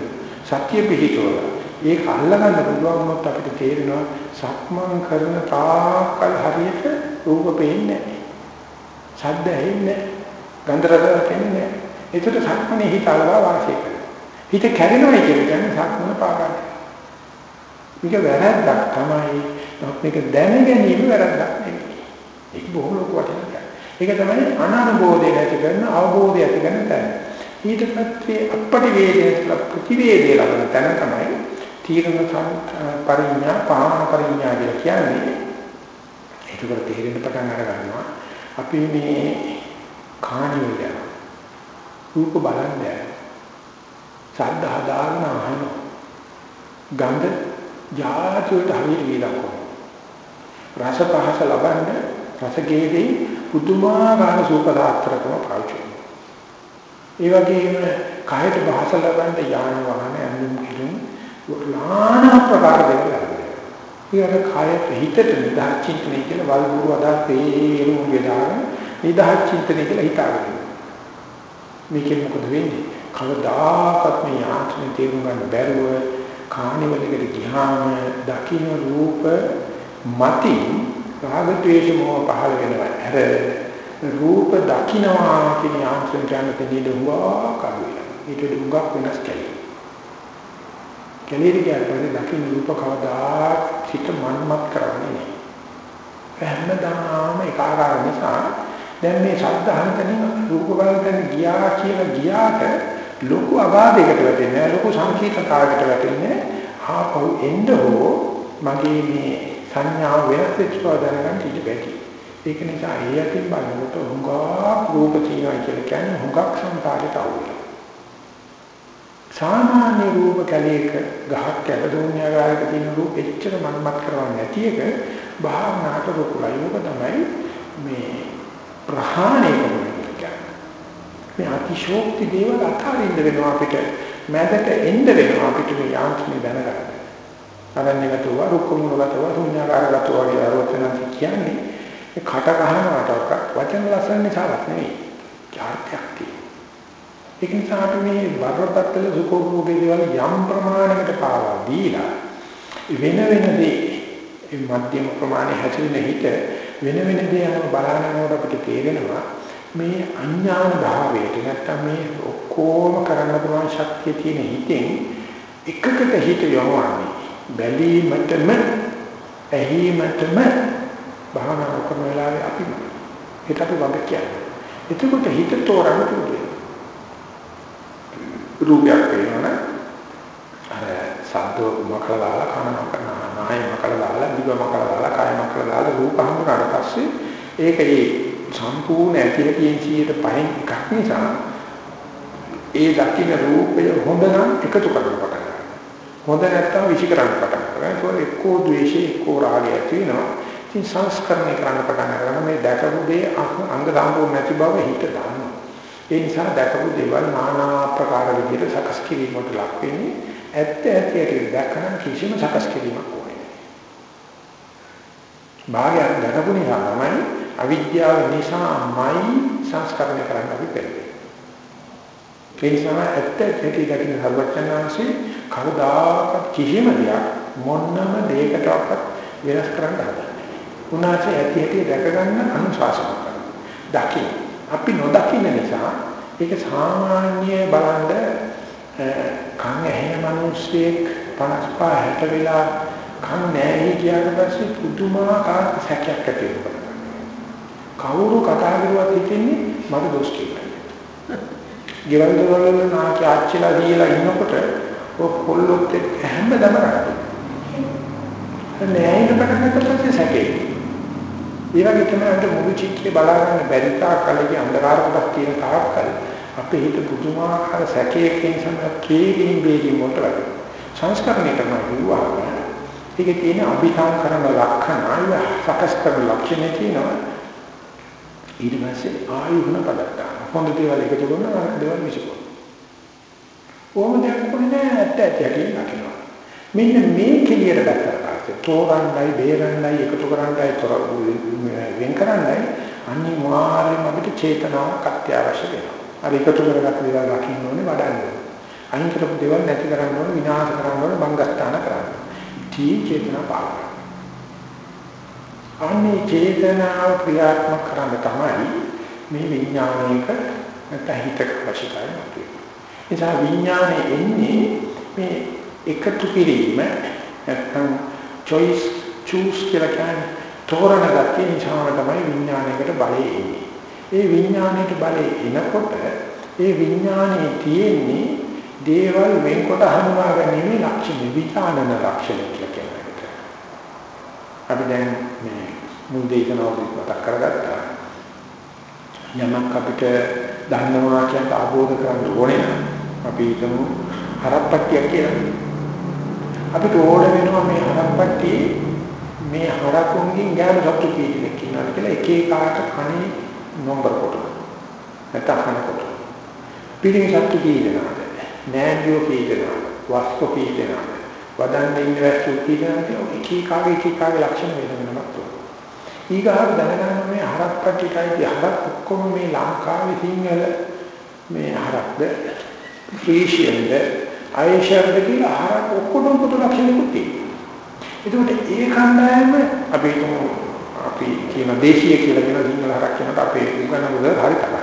සත්‍ය පිහිටවල ඒක අල්ලගන්න පුළුවන් වුණොත් අපිට තේරෙනවා සක්මන් කරන තාකල් හරියට රූප පේන්නේ නැහැ. ශබ්ද ඇහෙන්නේ නැහැ. ගන්ධ රස පේන්නේ නැහැ. ඒකට සක්මනේ හිත අලවා වාසය කරනවා. හිත කැඩෙනවා කියන්නේ සක්මන පාගන්න. මේක වැරද්දක් තමයි. මේක දැන ගැනීම වැරද්දක් නෙවෙයි. ඒක බොහොම ලොකු වටිනාකමක්. ඒක තමයි අනනුබෝධය ඇති කරන අවබෝධය ඇති කරන තැන. ඊට පස්සේ අපටි වේදේ ප්‍රතිවේදේ ලබන තැන තමයි තීරණ පරිඥා පාන පරිඥා කියලා කියන්නේ. ඒකට තේරෙන්න පටන් අර ගන්නවා. අපි මේ කාණිය රූප බලන්නේ සද්ද හදාගෙන අහනවා. ගන්ධ ජාති වලට හරියට වේලක් රස පහස ලබන්න රසගේදී පුදුමාකාර සූපදාත්‍රකම පාවිච්චි ඒ වගේම කායට භාෂ ලබන්න යාන වාහන ඇඳුම් කිරුම් නානා ප්‍රකාර දේවල් ලැබෙනවා. ඊට කායට හිතට නිදහස් චින්තනය කියලා වල්බුරු අදා තේරුම් වේදාන නිදහස් චින්තනය කියලා හිතාගෙන. මේකෙන් මොකද වෙන්නේ? කවදාකවත් මේ යාන්ත්‍රණය තේරුම් ගන්න බැරුව කාණිවලකට ගියාම දකින්න රූප මතින් රාග ද්වේෂ මොහ පහළ වෙනවා. අර රූප දකින්නවා කියන යාන්ත්‍රණ ගන්න තේදී දුවා කරුවේ. ඊට දුඟක් වෙනස් කැලේ. කැලේ ගියාට දකින්න රූප කවදා සිත මන්මත් කරන්නේ නැහැ. හැමදාම ඒකාකාර නිසා දැන් මේ ශබ්දහන්තනින් රූප බලන්න ගියා කියලා ගියාට ලොකු අගාධයකට වැටෙන්නේ ලොකු සංකීර්ණතාවයකට වැටෙන්නේ ආපහු එන්න හෝ මගේ මේ සංඥාව වෙනස් වෙච්ච බව දැනගන්න ඊට බැරි. ඒක නිසා ඒ අතින් බලනකොට හුඟා රූප තියෙනවා කියලා කියන්නේ හුඟක් සංකාරයට අවුල. සාමාන්‍ය රූප කැලේක ගහක් කැලදෝනියාගාරයක තියෙන රූප එච්චර මනමත් කරවන්නේ නැති එක භාවනාට රුකුලයි. ඒක තමයි මේ ප්‍රහාණය කරන අතිශෝක්ති දේවල් අතාරින්න වෙනවා අපිට. මැදට එන්න වෙනවා අපිට මේ යාන්ත්‍රණය දැනගන්න. අරණ්‍යගතව, රුක්කමුලගතව, ශුන්‍යාකාරගතව වගේ ආරෝපණයක් කියන්නේ ඒ කට ගන්නවටවත් වචන ලස්සන නිසාවත් නෙවෙයි. ඥාර්ථයක් තියෙනවා. ඒක නිසා අපි මේ වරපත්තල සුඛෝභෝගී දේවල් යම් ප්‍රමාණයකට පාවා දීලා වෙන වෙන දේ මධ්‍යම ප්‍රමාණය හැසිරෙන හිත වෙන වෙන දේ අනුව බලනකොට අපිට තේරෙනවා මේ අඥාන භාවයට නැත්තම් මේ ඔක්කොම කරන්න පුළුවන් ශක්තිය තියෙන හිතෙන් එකකට හිත යොමවන්නේ බැලීමටම ඇහිීමටම භාවනා කරන වෙලාවේ අපි හිතට වග කියන්නේ. එතකොට හිත තෝරන්න පුළුවන්. රූපයක් වෙනවනේ අර සද්ද මකලාලා කන මකලා නාය මකලාලා දිව මකලාලා කය මකලාලා රූප හඳුනාට පස්සේ ඒකේ සම්පූර්ණ ඇතිලා තියෙන 100ට 5 එකක් නිසා ඒ දකින්න රූපය හොඳ නම් එකතු කරන්න පටන් ගන්නවා. හොඳ නැත්තම් විසි කරන්න පටන් ගන්නවා. ඒක එක්කෝ ද්වේෂය එක්කෝ රාගය ඇති වෙනවා. ඉතින් සංස්කරණය කරන්න පටන් ගන්නවා. මේ දැකපු දේ අංග සම්පූර්ණ නැති බව හිත දානවා. ඒ නිසා දැකපු දේවල් নানা ආකාර විදිහට සකස් කිරීමකට ලක් වෙන්නේ ඇත්ත ඇති ඇති දැකන කිසිම සකස් කිරීමක් ඕනේ නැහැ. භාගයක් දැකපු නිසා තමයි අවිද්‍යාව නිසාමයි සංස්කරණය කරන්න අපි පෙළඹෙන්නේ. ඒ නිසා ඇත්ත ඇති දකින්න හර්වචනාංශේ කවදාකවත් කිසිම දෙයක් මොන්නම දෙයකටවත් වෙනස් කරන්න හදන්නේ. උනාසේ ඇති ඇති දැක ගන්න අනුශාසන කරනවා. දකින්න. අපි නොදකින්න නිසා ඒක සාමාන්‍ය බලන්න කන් ඇහෙන මිනිස්සෙක් 55 60 වෙලා කන් නැහැ කියන පස්සේ පුදුමාකාර සැකයක් ඇති වෙනවා. කවුරු කතා කරුවත් හිතන්නේ මට දොස් කියලා. ගෙවල් දොරවල නාකි ආච්චිලා දීලා ඉන්නකොට ඔය පොල්ලොත් හැමදම රටේ. නෑයින පටන් ගත්තට සැකේ. ඒ වගේ තමයි අර මුළු චිත්‍රය බලා ගන්න බැරි තාක් කලගේ අන්ධකාර කොටස් තියෙන තාක් කල් අපේ හිත පුදුමාකාර සැකයකින් සමකේකින් බේරින් වලට වැඩි. සංස්කරණය කරනවා කියුවා. ඒකේ තියෙන අභිසං කරන ලක්ෂණ අය සකස් කරන ලක්ෂණ තියෙනවා. ඊට පස්සේ ආයුධන පදත්තා. හොඳ දේවල් එකතු කරන අර දේවල් විසිකෝ. ඕම දෙයක් කොහොමද ඇත්ත ඇත්ත කියන ලක්ෂණ. මෙන්න මේ කෙලියට දැක්කා පස්සේ තෝරන්නයි බේරන්නයි එකතු කරන්නයි තොර වෙන් කරන්නයි අනිවාර්යයෙන්ම අපිට චේතනාවක් අත්‍යවශ්‍ය වෙනවා. අර එකතු කරගත්ත දේවල් රකින්න ඕනේ වඩන්න ඕනේ. අයින් කරපු දේවල් නැති කරන්න ඕනේ විනාශ කරන්න ඕනේ බංගස්ථාන කරන්න. තී චේතනා පාලන. අනේ චේතනාව ක්‍රියාත්මක කරන්න තමයි මේ විඥානයක නැත්නම් හිතක අවශ්‍යතාවය නැති. නිසා විඥානේ එන්නේ මේ එකතු කිරීම නැත්නම් choice choose කියලා කියන්නේ තෝරන ගැතිය නිසා තමයි විඥානයකට බලය එන්නේ. ඒ විඥාණයට බලය එනකොට ඒ විඥාණයේ තියෙන්නේ දේවල් වෙන්කොට හඳුනා ගැනීම ලක්ෂණ විචානන ලක්ෂණ කියලා කියනවා. අපි දැන් මේ මුල් දේශනාවදී මතක් කරගත්තා. යමක් අපිට දන්නවා කියන අවබෝධ කරගන්න ඕනේ නම් අපි හිතමු හරප්පට්ටියක් කියලා. අපිට ඕන වෙනවා මේ හරප්පට්ටියේ මේ හරකුන්ගෙන් ගෑනු සතුටු කීයක් ඉන්නවා කියලා එක එක ආකාර කණේ නොම්බර කොට. නැත්නම් අහන කොට. පිළිගත්තු කීදෙනාද නෑනියෝ කීදෙනාද වස්තු කීදෙනාද වදන්න ඉන්න වැස්සු කීදෙනාද එක කාගේ එක කාගේ ලක්ෂණ වෙන වෙනමක් තියෙනවා. ඊගාව දැනගන්න මේ හරක් පැටිකයි හරක් ඔක්කොම මේ ලංකාවේ සිංහල මේ හරක්ද? ෆ්‍රීෂියන්ද අයෂර්ද කියලා හරක් ඔක්කොම පොදු ලක්ෂණ තියෙනවා ඒකට ඒ කණ්ඩායම අපි අපි කියන දේශීය කියලා කියන සිංහල හරක් කියනකොට අපේ උගනමුද හරි තමයි.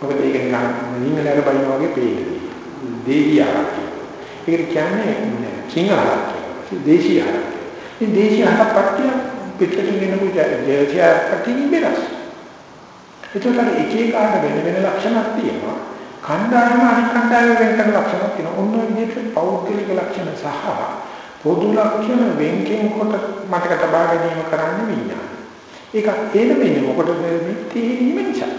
මොකද ඒක නිකන් සිංහලට බයින වගේ පේන්නේ. දේශීය හරක්. ඒක කියන්නේ සිංහල හරක්. දේශීය හරක්. මේ දේශීය හරක් පට්ටිය පිටට ගෙනපු දේශීය පට්ටිය වෙනස්. ඒකට එක එක ආකාර වෙන වෙන ලක්ෂණක් තියෙනවා. කණ්ඩායම අනිත් කණ්ඩායම වෙන කරන ලක්ෂණක් තියෙනවා. ඔන්න ඔය විදිහට පෞද්ගලික ලක්ෂණ සහ පොදු ලක්ෂණ වෙන්කෙන් කොට මතක තබා ගැනීම කරන්න විඥාන. ඒක එන වෙන්නේ මොකටද මේ තේරීම නිසා.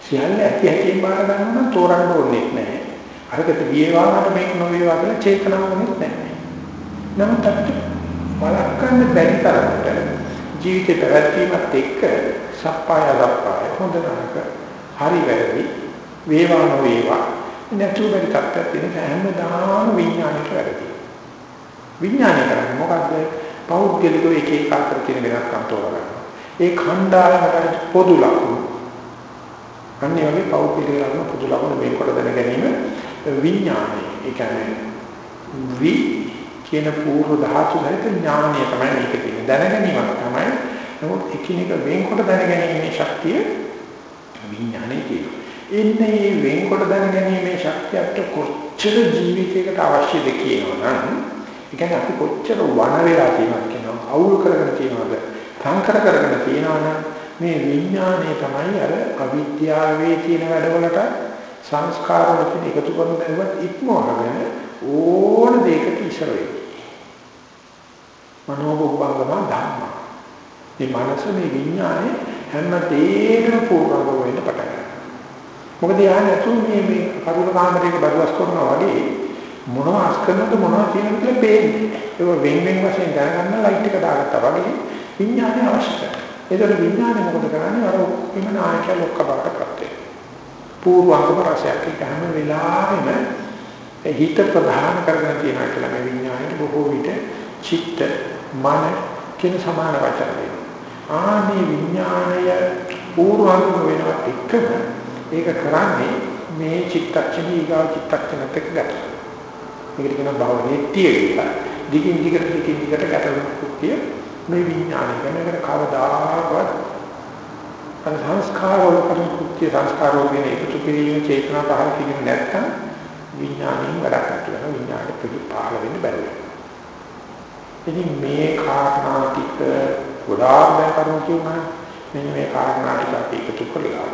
සියල්ල ඇති ඇතින් බාර ගන්න නම් තෝරන්න ඕනේ නැහැ. අරකට වියවාකට මේක නොවේවා කියලා චේතනාවක් නැහැ. නමුත් අපිට බලකන්න බැරි තරමට ජීවිතේ පැවැත්වීමත් එක්ක සප්පාය ලප්පාය හොඳ නරක හරි වැරදි වේවා නොවේවා නැතුව බැරි තත්ත්වයක් තියෙන හැමදාම විඥාණයට වැරදි. විඥාණය කරන්නේ මොකද්ද? පෞද්ගලිකව එක එක අතර තියෙන වෙනස්කම් තෝරගන්න. ඒ ඛණ්ඩායමට පොදු ලක්ෂණ. අන්නේ වගේ පෞද්ගලික ලක්ෂණ පොදු ලක්ෂණ මේකට දැන ගැනීම විඥානය. ඒ කියන්නේ වි කියන පූර්ව ධාතු සහිත ඥානය තමයි මේක කියන්නේ. දැනගැනීමක් තමයි. නමුත් එකිනෙක වෙන්කොට දැනගැනීමේ ශක්තිය විඥානය කියනවා. එන්නේ මේ වෙන්කොට දැනගැනීමේ ශක්තියට කොච්චර ජීවිතයකට අවශ්‍යද කියනවනම් ඒ කියන්නේ අපි කොච්චර වණ වෙලා තියෙනවද කියනවා අවුල් කරගෙන තියෙනවද සංකර කරගෙන තියෙනවනම් මේ විඥානය තමයි අර අවිද්‍යාවේ තියෙන වැඩවලට සංස්කාර වලින් එකතු කරන බැලුවත් ඉක්මවගෙන ඕන දෙයකට ඉස්සර වෙයි. මනෝබුබ්බංගම ධම්ම. මේ මනස මේ විඥානේ හැම දෙයකම පූර්ණව වෙන්න පටන් ගන්නවා. මොකද යා නැතු මේ මේ කරුණ කාමරයක බඩවස් කරනවා වගේ මොනවා අස් කරනද මොනවා කියනද කියලා පේන්නේ. ඒක වෙන වෙන වශයෙන් දැනගන්න ලයිට් එක දාගත්තා වගේ විඥානය අවශ්‍යයි. ඒතර විඥානය මොකද කරන්නේ? අර ඔක්කොම නායක ලොක්ක බාටපත් වෙනවා. පූර්වාංගම රසයක් හැම වෙලාවෙම හිත ප්‍රධාන කරගෙන තියෙනවා කියලා මේ විඥානයේ බොහෝ විට චිත්ත මන කියන සමාන වචන දෙනවා. ආනේ විඥානය පූර්වාංගම වෙනවා එකම ඒක කරන්නේ මේ චිත්තක්ෂණී ඊගා චිත්තක්ෂණත් එක්ක ගැටෙනවා. මේකට කියන භවනීත්‍ය කියලා. දිගින් දිගට දිගින් දිගට ගැටෙන කුක්තිය මේ විඥානය ගැන කවදාකවත් අර සංස්කාර වල කරන කුක්තිය සංස්කාර වලින් එකතු කිරීම චේතනා පහල කිරීම නැත්තම් විඥාණයෙන් වැඩක් නැතුව විඥාණය ප්‍රතිපාල වෙන්න බැරි ඉතින් මේ කාරණා ටික ගොඩාක් දැන් කරුණු කියනවා මෙන්න මේ කාරණා ටික අපි එකතු කරලා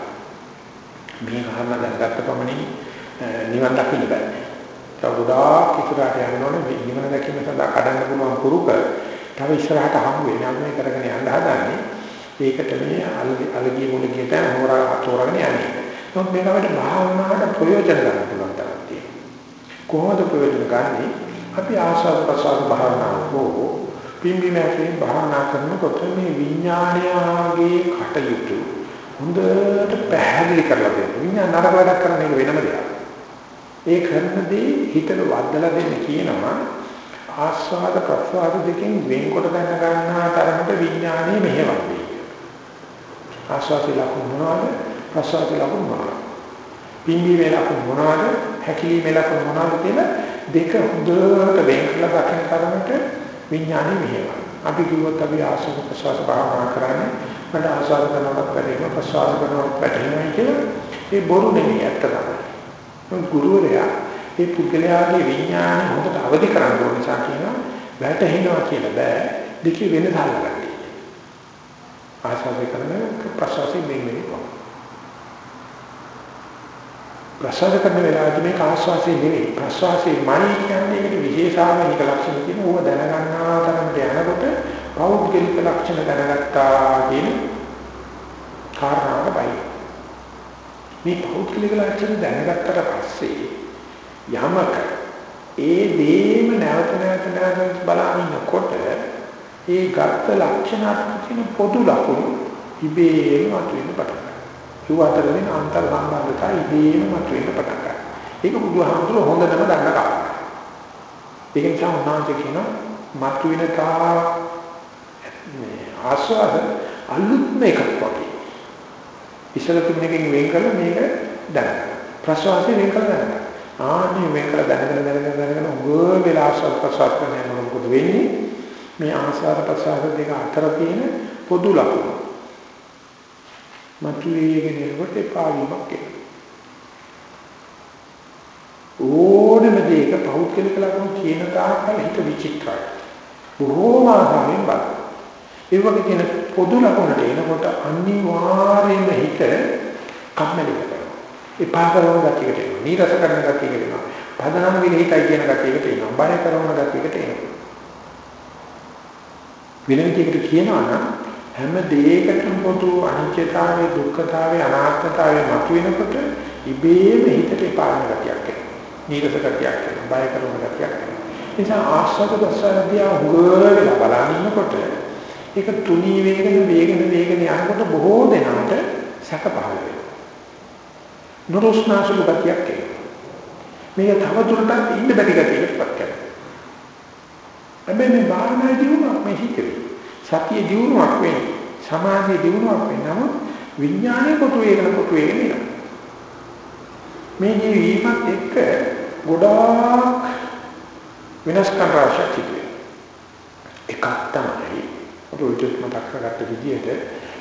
මේ කාරණා දැනගත්ත පමණින් නිවන් දකින්න බෑ. තව ගොඩාක් ඉස්සරහට යනවනේ මේ නිවන දැකීම සඳහා කඩන්න පුළුවන් කුරුක තව ඉස්සරහට හමු වෙනවා මේ කරගෙන යන්න හදන්නේ. ඒකට මේ අලගිය මුලගිය තැන හොරා තෝරගෙන යන්නේ. නමුත් මේක අපිට භාවනාවට ප්‍රයෝජන ගන්න පුළුවන් තරම් තියෙනවා. කොහොමද ප්‍රයෝජන ගන්නේ? අපි ආශාව ප්‍රසාර භාවනාව හෝ පිම්බි මෑතේ භාවනා කරනකොට මේ විඥානයගේ කටයුතු හොඳට පැහැදිලි කරලා දෙන්න. විඥාන නරක වැඩක් කරන එක වෙනම දෙයක්. ඒ කරනදී හිතට වදලා දෙන්න කියනවා ආස්වාද ප්‍රසවාද දෙකෙන් වෙන්කොට දැන ගන්නා තරමට විඥානයේ මෙහෙවන්නේ. ආස්වාද ලකුණු මොනවද? ප්‍රසවාද ලකුණු මොනවද? පිම්බීමේ ලකුණු මොනවද? හැකිලිමේ ලකුණු මොනවද කියලා දෙක හොඳට වෙන් කරලා දකින්න තරමට විඥානයේ මෙහෙවනවා. අපි කිව්වොත් අපි ආස්වාද ප්‍රසවාද භාවනා කරන්නේ මට ආස්වාද කරනකොට වැටෙනවා ප්‍රසවාස කරනකොට වැටෙනවා කියලා ඒ බොරු නෙමෙයි ඇත්ත තමයි. ගුරුවරයා ඒ පුද්ගලයාගේ විඥානය හොඳට අවදි කරන්න ඕන නිසා කියනවා වැටෙනවා කියලා බෑ දෙකේ වෙනස අල්ලගන්න. ආස්වාද කරන ප්‍රසවාසයෙන් මේ මේ කොහොමද? ප්‍රසවාස කරන වෙලාවදී මේක ආස්වාසයේ නෙවෙයි ප්‍රසවාසයේ මනි කියන්නේ ඒකට විශේෂාවනික ලක්ෂණ කියන ඕව දැනගන්නා තරමට යනකොට පෞද්ගලික ලක්ෂණ දැනගත්තා කියන කාරණාව බයි. මේ පෞද්ගලික ලක්ෂණ දැනගත්තට පස්සේ යමක ඒ දේම නැවත නැවත නැවත බලනකොට ඒ ගත්ත ලක්ෂණ අතර තියෙන පොදු ලක්ෂණ ඉබේම මතුවෙන්න පටන් ගන්නවා. ඒ අතර වෙන අන්තර් සම්බන්ධතා ඉබේම මතුවෙන්න පටන් ගන්නවා. ඒක බුදුහාමුදුරුවෝ හොඳටම දන්න කාරණා. ඒක නිසා උන්වහන්සේ කියනවා මතුවෙන තා ආස්වාද අලුත්ම එකක් වගේ. ඉස්සර තුනකින් වෙන් කළ මේක දැනගන්න. ප්‍රසවාසයෙන් වෙන් කළ දැනගන්න. ආන්නේ වෙන් කළ දැනගෙන දැනගෙන දැනගෙන උගෝ වෙලා ආස්වාද ප්‍රසවාස කරන මොකද වෙන්නේ? මේ ආස්වාද ප්‍රසවාස දෙක අතර තියෙන පොදු ලක්ෂණ. මතුවේගෙන එනකොට එපා වීමක් එනවා. ඕනම දෙයක පෞද්ගලික ලක්ෂණ කියන තාක්කල් හිත විචිත්‍රයි. බොහෝම ආසාවෙන් බලන්න. ඒ වගේ කියන පොදු ලකුණට එනකොට අනිවාර්යයෙන්ම හිත කම්මැලි වෙනවා. එපා කරන ගතියකට එනවා. නීරස කරන ගතියකට එනවා. පදනම් විරහිතයි කියන ගතියකට එනවා. බය කරන ගතියකට එනවා. වෙන විදිහකට කියනවා නම් හැම දෙයකටම පොදු අනිත්‍යතාවයේ දුක්ඛතාවයේ අනාත්මතාවයේ මතුවෙනකොට ඉබේම හිතට එපා කරන ගතියක් එනවා. නීරස ගතියක් එනවා. බය කරන ගතියක් එනවා. නිසා ආස්වාද ප්‍රසාරදියා හුඟ වෙලා බලනකොට ඒක තුනී වේගන වේගන වේගන යනකොට බොහෝ දෙනාට සැක පහළ වෙනවා. නුරුස්නාසුළු ගතියක් එනවා. මේක තව දුරටත් ඉන්න බැරි ගතියකටපත් කරනවා. හැබැයි මේ භාවනා දියුණුවක් මේ හිතේ. සතිය දියුණුවක් වෙන්නේ. සමාධිය දියුණුවක් වෙන්නේ. නමුත් විඥානයේ කොටු වේගන කොටු වේගන එනවා. මේ ජීවිතත් එක්ක ගොඩාක් වෙනස්කම් රාශියක් තිබෙනවා. එකක් තමයි රොයිටත් මතක් කරගත්ත විදිහට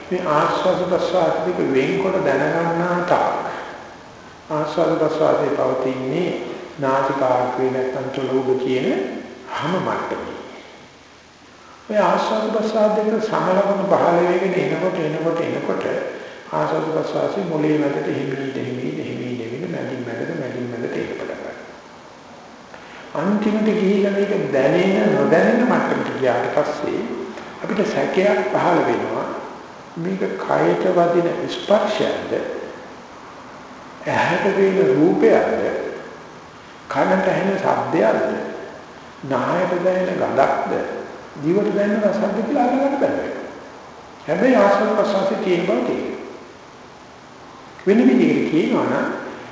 මේ ආස්වාද ප්‍රසආද දෙක වෙන්කොට දැනගන්නා තාක් ආස්වාද ප්‍රසආදේ පවතින්නේ නාසිකාග්‍රේ නැත්නම් චලෝග කියන හැම මට්ටමේ. මේ ආස්වාද ප්‍රසආද දෙක සමලවන පහළ වෙගෙන එනකොට එනකොට එනකොට ආස්වාද ප්‍රසආසි මොලේ මැදට හිමීට හිමීට හිමීට හිමීට මැදින් මැදට මැදින් මැදට ඒක පටන් අන්තිමට ගිහිල්ලා මේක දැනෙන නොදැනෙන මට්ටමට ගියාට පස්සේ අපිට සැකයක් පහළ වෙනවා. මේක කයට වදින ස්පර්ශයක්ද ඇහැට පේන රූපයක්ද කනට ඇහෙන ශබ්දයක්ද නායට දැනෙන ගඳක්ද දිවට දැනෙන රසක්ද කියලා අල්ලගන්න බැහැ. හැබැයි ආස්වාද ප්‍රසවාසයේ තියෙන බව තියෙනවා. වෙන විදිහකට කියනවා නම්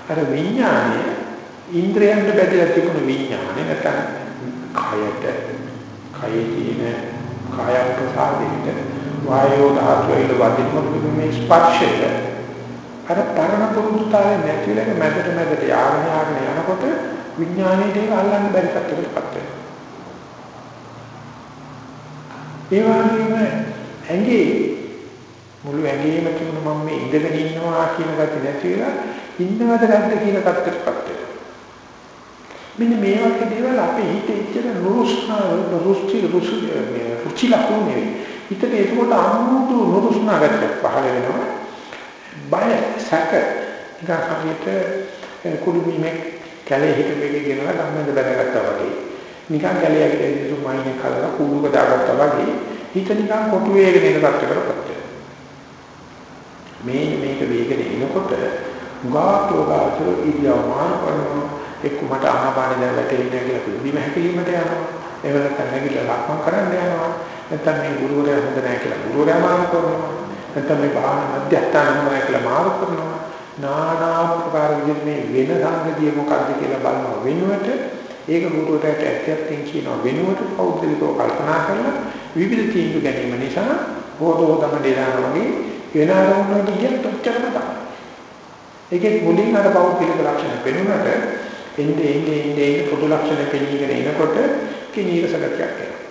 අර විඥානය ඉන්ද්‍රයන්ට බැදලා තිබුණු විඥානය නැත්නම් කයට කයේ තියෙන කාය ප්‍රසාදයට වායෝ ධාතුවේ වදිනකොට මේ ස්පර්ශය අර පරණ පුරුදුතාවය නැතිවෙලා මැදට මැදට යාගෙන යාගෙන යනකොට විඥානයේ ඒක අල්ලන්න බැරි තත්ත්වයකටපත් වෙනවා. ඒ වගේම ඇඟේ මුළු ඇඟේම තිබුණ මම මේ ඉඳගෙන ඉන්නවා කියන ගති නැති වෙලා ඉන්නවද නැද්ද කියන තත්ත්වයටපත් වෙනවා. මෙන්න මේ වගේ දේවල් අපේ හිතේ ඉච්චර නුරුස්නා නුරුස්ටි රුසු රුචි ලකුණු නෙවෙයි. හිතට ඒකකොට අමුතු නුරුස්නා ගැටයක් පහළ වෙනවා. බය සැක නිකන් හරියට කුඩුමිමේ කැලේ හිටපෙක ගෙනලා ගම්මැද බැලගත්තා වගේ. නිකන් කැලේ ඇවිත් සුමයිනේ කලලා කුඩුක දාගත්තා වගේ හිත නිකන් කොටු වේගෙන එන තත්ත්වයකටපත් වෙනවා. මේ මේක වේගෙන එනකොට ගාතෝගාතෝ ඉදියා මාන කරනවා එක්ක මට ආහපාන දැන් වැටෙන්නේ කියලා පිළිබිම හැකීමට යනවා. එහෙම නැත්නම් නැගිටලා ලක්මන් කරන්න යනවා. නැත්නම් මේ ගුරුවරයා හොඳ නැහැ කියලා ගුරුවරයා මාරු කරනවා. නැත්නම් මේ භාවනා මධ්‍යස්ථාන හොඳ නැහැ කියලා මාරු කරනවා. නානා ප්‍රකාර විදිහට මේ වෙන සංගතිය මොකක්ද කියලා බලන වෙනුවට ඒක ගුරුවරයාට ඇත්තටම කියන වෙනුවට පෞද්ගලිකව කල්පනා කරලා විවිධ තීන්දුව ගැනීම නිසා හොතෝ තමයි වගේ වෙන ආරම්භවලට ගියත් ඔච්චරම තමයි. ඒකේ මුලින් අර පෞද්ගලික ලක්ෂණ පෙනුනට එන්නේ එන්නේ එන්නේ පොදු ලක්ෂණ පෙනීගෙන එනකොට කිනීරස ගතියක් එනවා.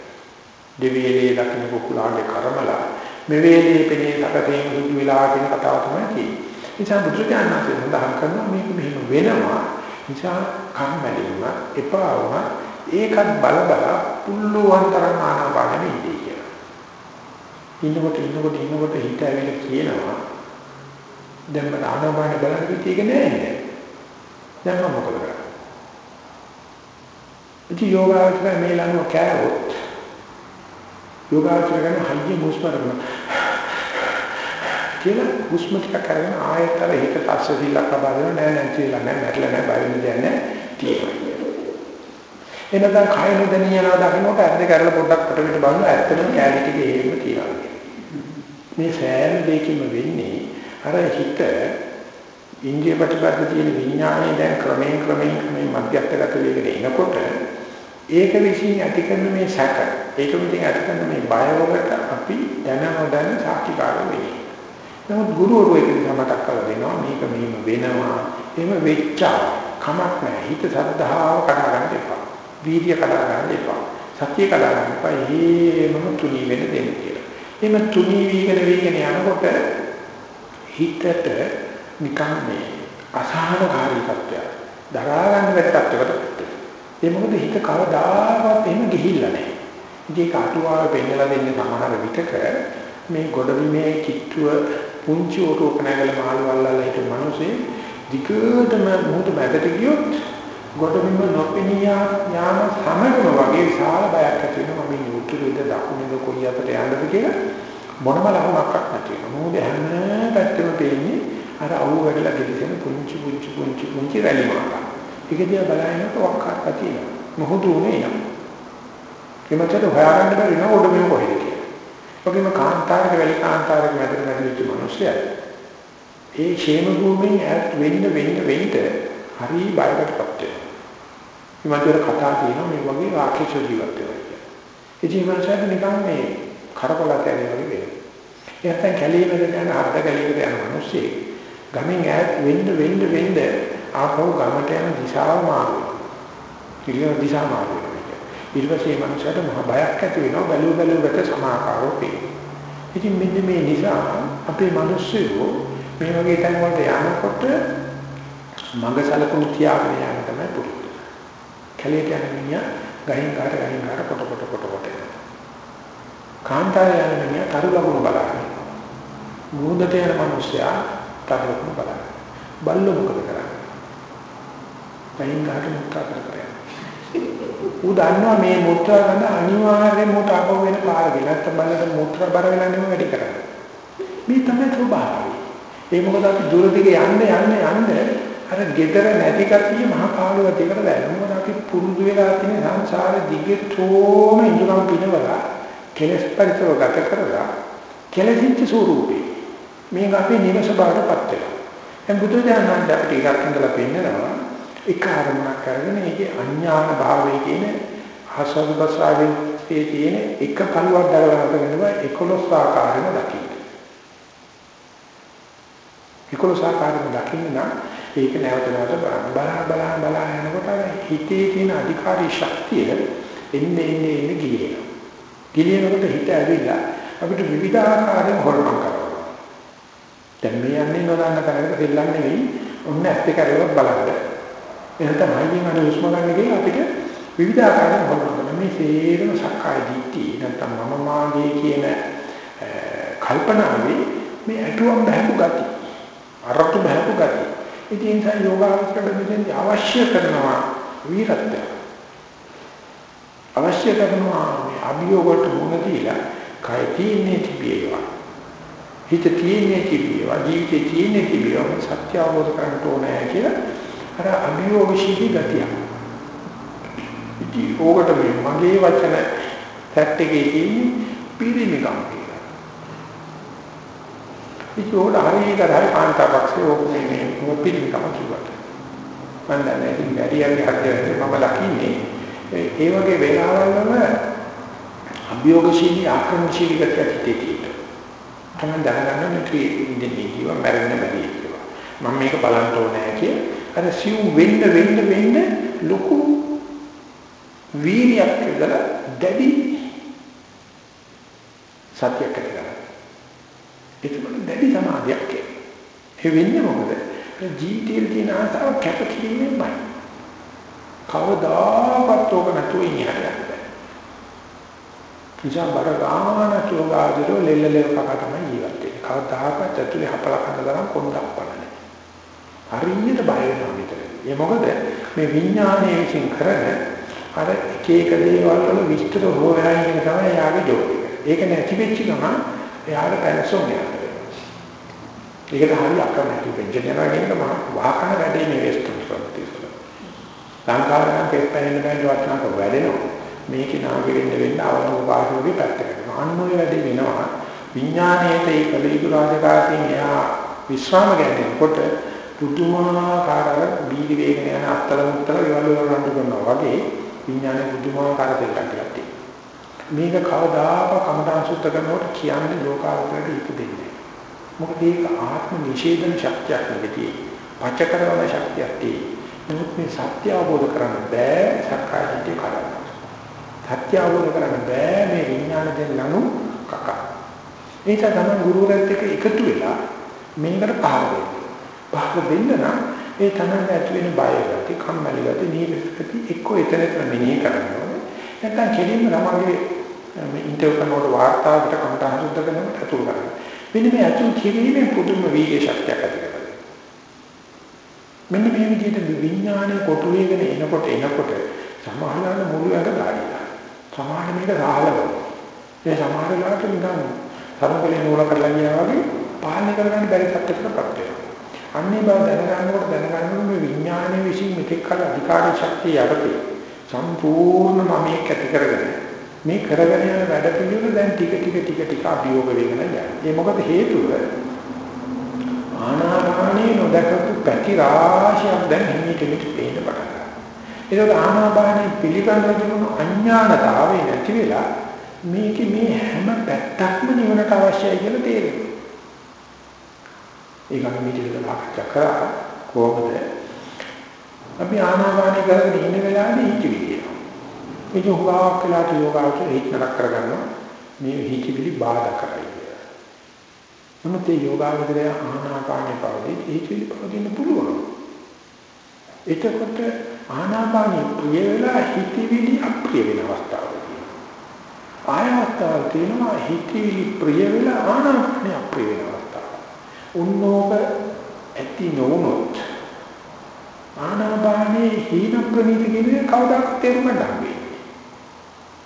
දෙවියලේ දකින්න කුකුලාගේ කර්මලා මෙවේලේ පෙනේ සැකතේම සුදු වෙලා කියන කතාව තමයි තියෙන්නේ. නිසා බුදුචානන්සේ සඳහන් කරනවා මේක මෙහෙම වෙනවා. නිසා කම්මැලිවම එපා වුණා ඒකත් බල බල පුල්ලුවන් තරම් ආනාපානෙ ඉඳී කියලා. ඉන්නකොට ඉන්නකොට ඉන්නකොට හිත ඇවිල්ලා කියනවා දැන් මට ආනාපානෙ බලන්න කිව්වේ ඒක නෑ නේද? දැන් මම මොකද කරන්නේ? ඉති යෝගාවචර මේ ළඟ කෑවොත් යෝගාවචර ගැන හයිය මුස්පරන කියලා හුස්ම ටික කරගෙන ආයතර හිත තස්සසිල්ලක් ලබා දෙනවා. නෑ නෑ කියලා නෑ මැරෙලා නෑ බය වෙන්න දෙයක් නෑ. තියෙනවා. එනදා කය නොදැනියනවා දකින්නට ඇද්ද කරලා පොඩ්ඩක් කොට පිට බලන ඇත්තටම කැලි ටික එහෙම තියෙනවා. මේ සෑම දෙයකින්ම වෙන්නේ අර හිත ඉන්දිය ප්‍රතිපද තියෙන විඥානය දැන් ක්‍රමයෙන් ක්‍රමයෙන් මේ මධ්‍යස්ථගත වෙගෙන එනකොට ඒක විශ්ින් ඇති කරන මේ සැක ඒක විදිහින් ඇති කරන මේ බය වලට අපි දැන නොදැන සාක්ෂිකාර වෙන්නේ. නමුත් ගුරුවරු ඒක මතක් කරලා දෙනවා මේක මෙහෙම වෙනවා. එහෙම වෙච්චා කමක් නැහැ. හිත සද්ධාව කඩා ගන්න එපා. වීර්ය කඩා ගන්න එපා. සත්‍ය කඩා ගන්න එපා. එහෙමම තුනී වෙන්න දෙන්න කියලා. එහෙම තුනී වීගෙන වීගෙන යනකොට හිතට නිකන් මේ අසහනකාරී තත්ත්වයක් දරා ගන්න බැරි තත්ත්වයකට ඒ මොකද හිත කවදාවත් එහෙම ගිහිල්ලා නැහැ. ඉතින් ඒක අටුවාව පෙන්නලා දෙන්නේ සමහර විටක මේ ගොඩබිමේ කිට්ටුව පුංචි ඕටෝක නැගල මහලු අල්ලලා හිටු මිනිස්සේ දිගටම මොහොත මැදට ගියොත් ගොඩබිම නොපෙනිය යාම සමගම වගේ විශාල බයක් ඇති වෙනවා මම මේ උතුරේද දකුණේද කොයි අතට යන්නද කියලා මොනම ලකුණක් නැති වෙනවා. මොකද හැම පැත්තෙම පේන්නේ අර අවුව වැඩලා ගෙලිසෙන පුංචි පුංචි පුංචි පුංචි රැලි මාර්ග. ඒක දිහා බලනකොට වක්කාත් තියෙනවා. මොහොත උනේ යන. එමෙතන හොයාගන්න බැරි නෝ උඩ මෙව කොහෙද කියලා. ඔකෙම කාන්තාරක වැලි කාන්තාරක මැදට මැදට මිනිස්සයා. ඒ ക്ഷേම භූමියෙන් ඈත් වෙන්න වෙන්න වෙන්න හරි බයකටපත් වෙනවා. ඊමණතර කතා තියෙනවා මේ වගේ රාක්ෂස ජීවිත වෙනවා. ඒ ජීවිතය නිකන් මේ කරකොලක් ඇරෙන වගේ වෙනවා. එයාට කැලීමකට යන හර්ධ කැලීමකට යන මිනිස්සේ ගමෙන් ඈත් වෙන්න වෙන්න වෙන්න ආපහු ගමට යන දිශාව මාරු වෙනවා. පිළිවෙල දිශා මාරු වෙනවා. ඊට පස්සේ මේ මනුස්සයාට මහ බයක් ඇති වෙනවා බැලුව බැලුවට සමාකාරෝ පේනවා. ඉතින් මෙන්න මේ නිසා අපේ මිනිස්සුયો මේ වගේ තැන් වලට යනකොට මඟ සලකුණු තියාගෙන යන තමයි පුරුදු. කැලේට යන මිනිහා ගහින් කාට ගහින් කාට කොට කොට කොට කොට යනවා. කාන්තාරය යන මිනිහා තරු ලකුණු බලන්නේ. මුහුදට යන මිනිස්සයා තරු ලකුණු බලන්නේ. බල්ලෝ මොකද කරන්නේ? ගහින් කාට මුත්‍රා කර කර ඌ දන්නවා මේ මුත්‍රා ගන්න අනිවාර්යෙන් මුට අපව වෙන පාරේ නැත්නම් බලන්න මුත්‍රා බර වෙලා නෙමෙයි වැඩි කරන්නේ. මේ තමයි ස්වභාවය. ඒ මොකද අපි දුර දිග යන්න යන්න යන්න අර gedara නැති කතිය මහා කාලුව දෙකට දැනෙනවා. මොකද අපි පුරුදු වෙලා තියෙන සංසාර දිගටම ඉඳුරම් පිනවලා කෙලස් පරිසර ගත කරලා කෙලසිච්ච ස්වරූපේ මේක අපේ නිවස බාටපත් වෙනවා. දැන් බුදුදහමෙන් අපිට එකක් ඉඳලා පෙන්නනවා එක අරමුණක් කරගෙන ඒකේ අඥාන භාවයේ කියන ආස්වාද ප්‍රසාරයේ තියෙන එක පළුවක් දරලා කරගෙනවා 11 ආකාරෙම දකින්න. 11 ආකාරෙම දකින්න නම් ඒක නැවත නැවත බලන්න බලා බලා බලා යනකොට හිතේ තියෙන අධිකාරී ශක්තිය එන්නේ එන්නේ එන්නේ ගිලිනවා. ගිලිනකොට හිත ඇවිල්ලා අපිට විවිධාකාරයෙන් හොරකම් කරනවා. දැන් මේ යන්නේ නොදන්න තැනකට දෙල්ලන්නේ නෙවෙයි. ඔන්න ඇත්ත කරේවත් බලන්න. එහෙනම් හයියෙන් අර උස්ම ගන්න කියලා අපිට විවිධාකාරයෙන් හොරකම් කරනවා. මේ සේරම සක්කාය දිට්ඨිය නැත්නම් මම මාගේ කියන කල්පනාවේ මේ අටුවම් බහපු ගති. අරතු බහපු ගති. ඉතින් ඒ යෝගාවචරයට මෙතෙන් අවශ්‍ය කරනවා වීරත්වය. අවශ්‍ය කරනවා මේ අභියෝගයට මුහුණ දීලා කය තියෙන්නේ තිබේවා. හිත තියෙන්නේ තිබේවා. ජීවිතේ තියෙන්නේ තිබේවා. සත්‍ය අවබෝධ කරගන්න ඕනේ කියලා අර අභියෝගශීලී ගතිය. ඉතින් ඕකට මේ මගේ වචන සැට් එකේ තියෙන්නේ පිරිමිකම් කියලා. ඉතින් ඕකට හරියට හරි කාන්තාවක්සේ ඕක මේ මේ පිරිමිකම කිව්වට. මම දන්නේ ඉතින් වැඩියගේ හදිස්සියේ මම දකින්නේ ඒ වගේ වෙලාවල් වල අභියෝගශීලී ආක්‍රමණශීලී ගතියක් තියෙනවා. තමයි දැනගන්න මේ ක්‍රියේටිවිටි කියව මැරෙන්න බැරි කියලා. මම මේක බලන්න ඕනේ කිය. අර සිව් වෙන්න වෙන්න වෙන්න ලොකු වීර්යයක් කියලා දැඩි සත්‍යයක් කරගන්න. ඒක දැඩි සමාධියක් කියන්නේ. ඒ වෙන්නේ මොකද? ජීවිතයේ තියෙන ආසාව කැපකිරීමෙන්මයි. කවදාකවත් ඕක නැතුව ඉන්නේ නැහැ. නිසා බර ගාන චෝගාදරෝ ලෙල්ලලේ කක තමයි ජීවත් වෙන්නේ. කවදාකවත් ඇතුලේ හපල කන තරම් කොන්දක් පනන්නේ. හරියට බය වෙනවා විතරයි. ඒ මොකද මේ විඥානයේ විසින් කරන අර එක එක දේවල් වල විස්තර හොයන එක තමයි යාගේ ජෝක. ඒක නැති වෙච්ච ගමන් එයාට පැලසොන් යනවා. ඒකට හරි අකමැති වෙන්න යනවා කියන එක මහා වාහන වැඩේ මේ වෙස්ටර්න් ප්‍රොපර්ටිස්. ලංකාවෙන් පෙප්පැහෙන්න බැරි වටනක වැඩෙනවා. මේකේ නාගෙන්න වෙන්න අවලෝක පාඩුවේ පැත්තකට. අන්න ඔය වැඩේ වෙනවා. විඥාණයට ඒ කලියු රාජකාරියෙන් එහා විශ්‍රාම ගැනීමකොට පුදුමාකාර බීලි වේගන යන අත්තල මුත්තල ඒවල වරන්ඩු කරනවා වගේ විඥානයේ පුදුමාකාර දෙයක් කියලා මේක කවදාක කමඨාන් සුද්ධ කරනකොට කියන්නේ ලෝකාවතරට ඉපදෙන්නේ. මොකද ඒක ආත්ම නිෂේධන ශක්තියක් නෙවෙයි. පච කරන ශක්තියක් තියෙන්නේ. නමුත් මේ සත්‍ය අවබෝධ කරගන්න බෑ සක්කාය දිට්ඨිය කරන්න. සත්‍ය අවබෝධ කරගන්න බෑ මේ විඥාන දෙන්න ලනු කක. ඒක තමයි ගුරුවරයෙක් එක්ක එකතු වෙලා මේකට පහර දෙන්නේ. පහර දෙන්න නම් ඒ තමයි ඇති වෙන බය ගති, කම්මැලි ගති, නීරසකති එක්කෝ එතන එතන මෙනෙහි කරනවා. නැත්නම් කෙලින්ම ළමගේ මේ ඉන්ටර්වයුව කරනකොට වාර්තාවට කමටහන් සුද්ධ කරනකොට අතුරු කරනවා. මෙන්න මේ අතුරු කිරීමෙන් පුදුම වීර්ය ශක්තියක් ඇති වෙනවා. මෙන්න මේ විදිහට විඥානයේ කොටු වේගන එනකොට එනකොට සමහරවල් මුළු ඇඟ ගාඩිලා. සමහර මේක රාහලව. ඒ සමහරලාට නිකන් තරකලේ නූල කරලා ගියා වගේ පාලනය කරගන්න බැරි තත්ත්වයකටපත් වෙනවා. අන්නේ බව දැනගන්නකොට දැනගන්නකොට මේ විඥානයේ විසින් මෙතෙක් කල අධිකාර ශක්තිය යටතේ සම්පූර්ණ මමයක් ඇති කරගෙන මේ කරගෙන යන වැඩ පිළිවෙල දැන් ටික ටික ටික ටික අභියෝග වෙගෙන යනවා. ඒ මොකද හේතුව ආනාපාන නොදකපු පැති රාශියක් දැන් හිමිට මිට පේන්න පටන් ගන්නවා. ඒක ආනාපානෙ පිළිගන්න තිබුණු අඥානතාවය නැති වෙලා මේක මේ හැම පැත්තක්ම නිවනට අවශ්‍යයි කියලා තේරෙනවා. ඒක අපි මිටිල සාකච්ඡා කරා කොහොමද? අපි ආනාපානෙ කරගෙන ඉන්න වෙලාවේ හිතවිලි එනවා. මේක හුඟාවක් වෙලාට යෝගාවචර හිත නරක කරගන්නවා. මේ හිතවිලි බාධා කරයි. නමුත් ඒ යෝගාවචරය ආනාපානේ පවදී හිතවිලි පවදින්න පුළුවන්. එතකොට ආනාපානේ ප්‍රිය වෙලා හිතවිලි අප්‍රිය වෙන අවස්ථාවක්. ආයවස්තාව තියෙනවා හිතවිලි ප්‍රිය වෙලා ආනාපානේ අප්‍රිය වෙන අවස්ථාවක්. උන්නෝක ඇති නොවුනොත් ආනාපානේ හීන ප්‍රනීත කියන්නේ කවදාවත් තේරුම් ගන්න බැහැ.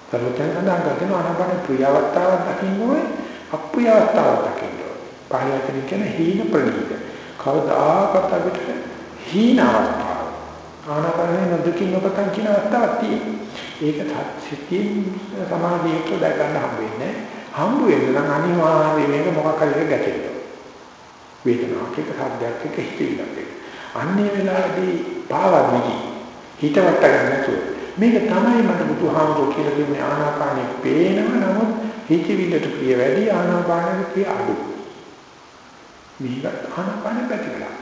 සර්වඥයන් සඳහන් කරන ආනාපානේ ප්‍රිය අවස්ථාවක් දකින්න ඕනේ අප්‍රිය අවස්ථාවක් දකින්න ඕනේ. පාළවතන කියන හීන ප්‍රනීත. කවදාකවත් අපිට හීන අවස්ථාව. ආනාපානේ නොදකින්න ඔබතන් කියන අවස්ථාවක් තියෙනවා. ඒක සිතින් සමාධියට දැක ගන්න හම්බ වෙන්නේ. හම්බ වෙන්න නම් අනිවාර්යයෙන් මේක මොකක් හරි එකක් ගැටෙන්න. වේදනාවක් එක හද්දයක් එක හිතවිල්ලක් එක. අන්නේ වෙලාවේදී පාවද්දි හිතවට ගන්න නැතුව මේක තමයි මට බුදුහාමුදුරුවෝ කියලා දුන්නේ ආනාපානෙ පේනව නමුත් හිතවිල්ලට ප්‍රිය වැඩි ආනාපානෙට ප්‍රිය අඩු. මේක ආනාපානෙ පැතිකලා.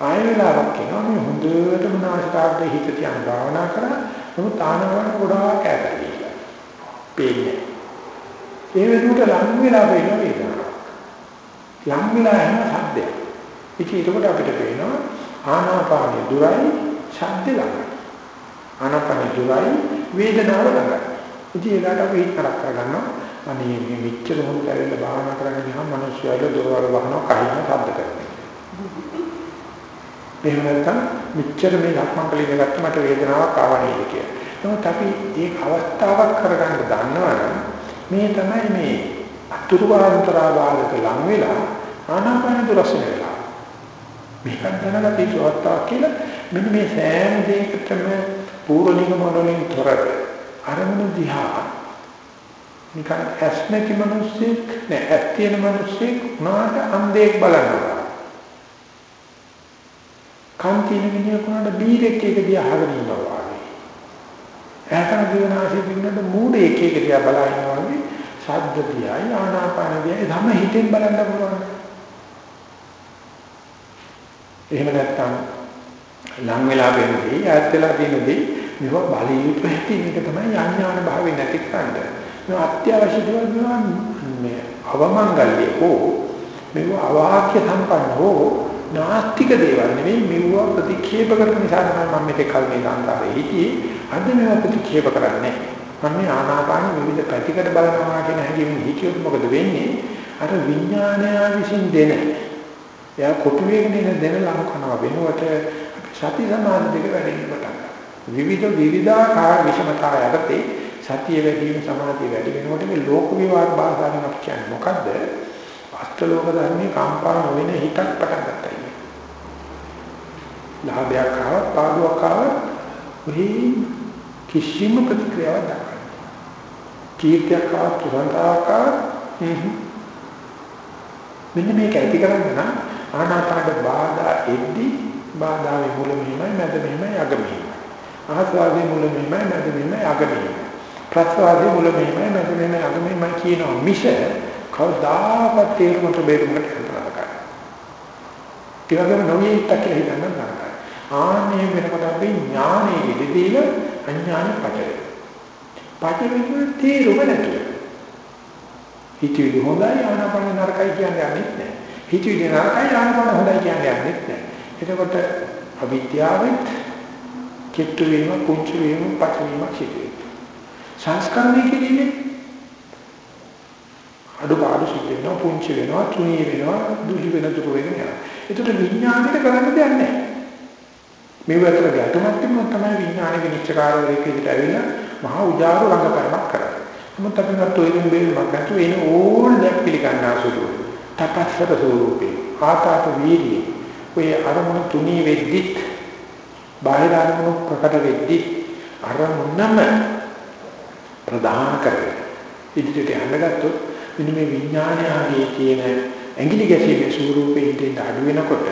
ආය වෙලාවක් එනවා මේ හොඳට මනසට හිත තියන භාවනා කරා නමුත් ආනාපාන ගොඩාක් ඈතයි. පේන්නේ. ඒ වෙනුවට ලඟ වෙලා වෙන වේදනාවක්. ලඟ වෙලා යන සද්දයක්. ඉතින් ඒකට අපිට පේනවා ආනාපානෙ දුරයි ශබ්ද ළඟයි. ආනාපානෙ දුරයි වේදනාව ළඟයි. ඉතින් ඒකට අපි හිතරක් කරගන්නවා. අනේ මේ මෙච්චර හොඳ ඇවිල්ලා භාවනා කරන්න ගියාම මිනිස්සුන්ට දොරවල් වහනවා කහින ශබ්ද කරනවා. එහෙම නැත්නම් මෙච්චර මේ ලක්මන් කලින් ගත්ත මට වේදනාවක් ආවා නේද කියලා. නමුත් අපි ඒ අවස්ථාවක් කරගන්න දන්නවනම් මේ තමයි මේ අතුරු ආන්තරාවාදක ලං වෙලා ආනාපාන දුරස්න වෙලා. මේක දැනගත යුතු අවස්ථාවක් කියලා මෙන්න මේ සෑම දෙයකටම පූර්ව නිගමනවලින් තොරව අරමුණු දිහා නිකන් ඇස් නැති මිනිස්සෙක් නෑ ඇස් තියෙන මිනිස්සෙක් උනාට අන්ධයෙක් බලනවා. කන් තියෙන මිනිහෙකුට බීරෙක් එක දිහා අහගෙන ඉන්නවා වගේ. ඈතන දිවනාසී පින්නට මූඩේ එක එක දිහා බලා ඉන්නවා වගේ ශබ්ද දිහා ආනාපාන දිහා තම හිතෙන් බලන්න පුළුවන්. එහෙම නැත්නම් ලං වෙලා වෙනදී ඈත් වෙලා තියෙනදී මේව බලීතු ඇති මේක තමයි අඥාන භාවය නැති කරන්නේ. මේ අත්‍යවශ්‍ය දේවල් මේවා මේ අවමංගල්‍ය හෝ මේව අවාක්‍ය සම්පන්න හෝ නාස්තික දේවල් නෙවෙයි මෙවුව ප්‍රතික්ෂේප කරන නිසා තමයි මම මේක කල් මේ ලංකාවේ හිටියේ අද මේව ප්‍රතික්ෂේප කරන්නේ මම මේ ආනාපාන විවිධ පැතිකඩ බලනවා කියන හැඟීමෙන් හිතියොත් මොකද වෙන්නේ? අර විඥානය විසින් දෙන එයා කොටු වේගනේ දෙන ලං කරනවා වෙනුවට සති සමාධි දෙක වැඩි වෙනකොට විවිධ විවිධාකාර විෂමතා යටතේ සතිය වැඩි වීම සමාධිය වැඩි වෙනකොට මේ ලෝක විවාද භාෂාවෙන් අපි කියන්නේ මොකද්ද? අෂ්ටලෝක ධර්මයේ කම්පා නොවන හිතක් පටන් ගන්නවා ලාභයක් ආවත් පාඩුවක් ආවත් ඔහි කිසිම ප්‍රතික්‍රියාවක් දක්වන්නේ. කීර්තියක් තුරන්තාවක් ආවත් මෙන්න මේක ඇති කරගන්න නම් ආනාපාන බාධා එද්දි බාධාවේ මුල මෙහිමයි මැද මෙහිමයි අග මෙහිමයි. ආස්වාදයේ මුල මෙහිමයි මැද මෙහිමයි අග මෙහිමයි. ප්‍රස්වාදයේ මුල මෙහිමයි මැද මෙහිමයි අග මෙහිමයි කියනවා මිස කවදාවත් තේරුමට බේරුමකට හඳුනා ගන්න. ඒ වගේම යුක්ත කියලා හිතන්න නරකයි. ආන්නේ වෙනකොට අපි ඥානෙ ඉදිරියල අඥානෙ පටල. පටලෙන්න තීරුම නැතුව. හිතවිලි හොඳයි ආනාපාන නරකයි කියන්නේ නැහැ. හිතවිලි නරකයි ආනාපාන හොඳයි කියන්නේ නැහැ. එතකොට අවිද්‍යාවෙත් කිට්ටු වීම, කුංචු වීම, පට වීම සිදුවේ. සංස්කරණය කිරීමේ අඩුපාඩු සිද්ධ වෙනවා, පුංචි වෙනවා, තුනී වෙනවා, දුහි වෙන දුර වෙනවා. ඒකට විඥාණයට කරන්න දෙයක් නැහැ. මේ වතර ගැටුමක් තිබුණොත් තමයි විඥානික නිච්චකාරවරයෙක් විදිහට ඇවිල්ලා මහා උජාරු රංගපෑමක් කරන්නේ. නමුත් අපි නතොයින් බේරමක් නැතුව එන ඕන දෙයක් පිළිගන්නා සුළු. තපස්සර ස්වරූපේ ආතාප වීර්යය. ඔය අරමුණු තුනී වෙද්දිත් බාහිර අරමුණු ප්‍රකට වෙද්දිත් අරමුණම ප්‍රධාන කරගෙන ඉදිරියට යන්නගත්තොත් මෙන්න මේ විඥානයගේ තියෙන ඇඟිලි ගැසීමේ ස්වරූපේ ඉඳන් අඩු වෙනකොට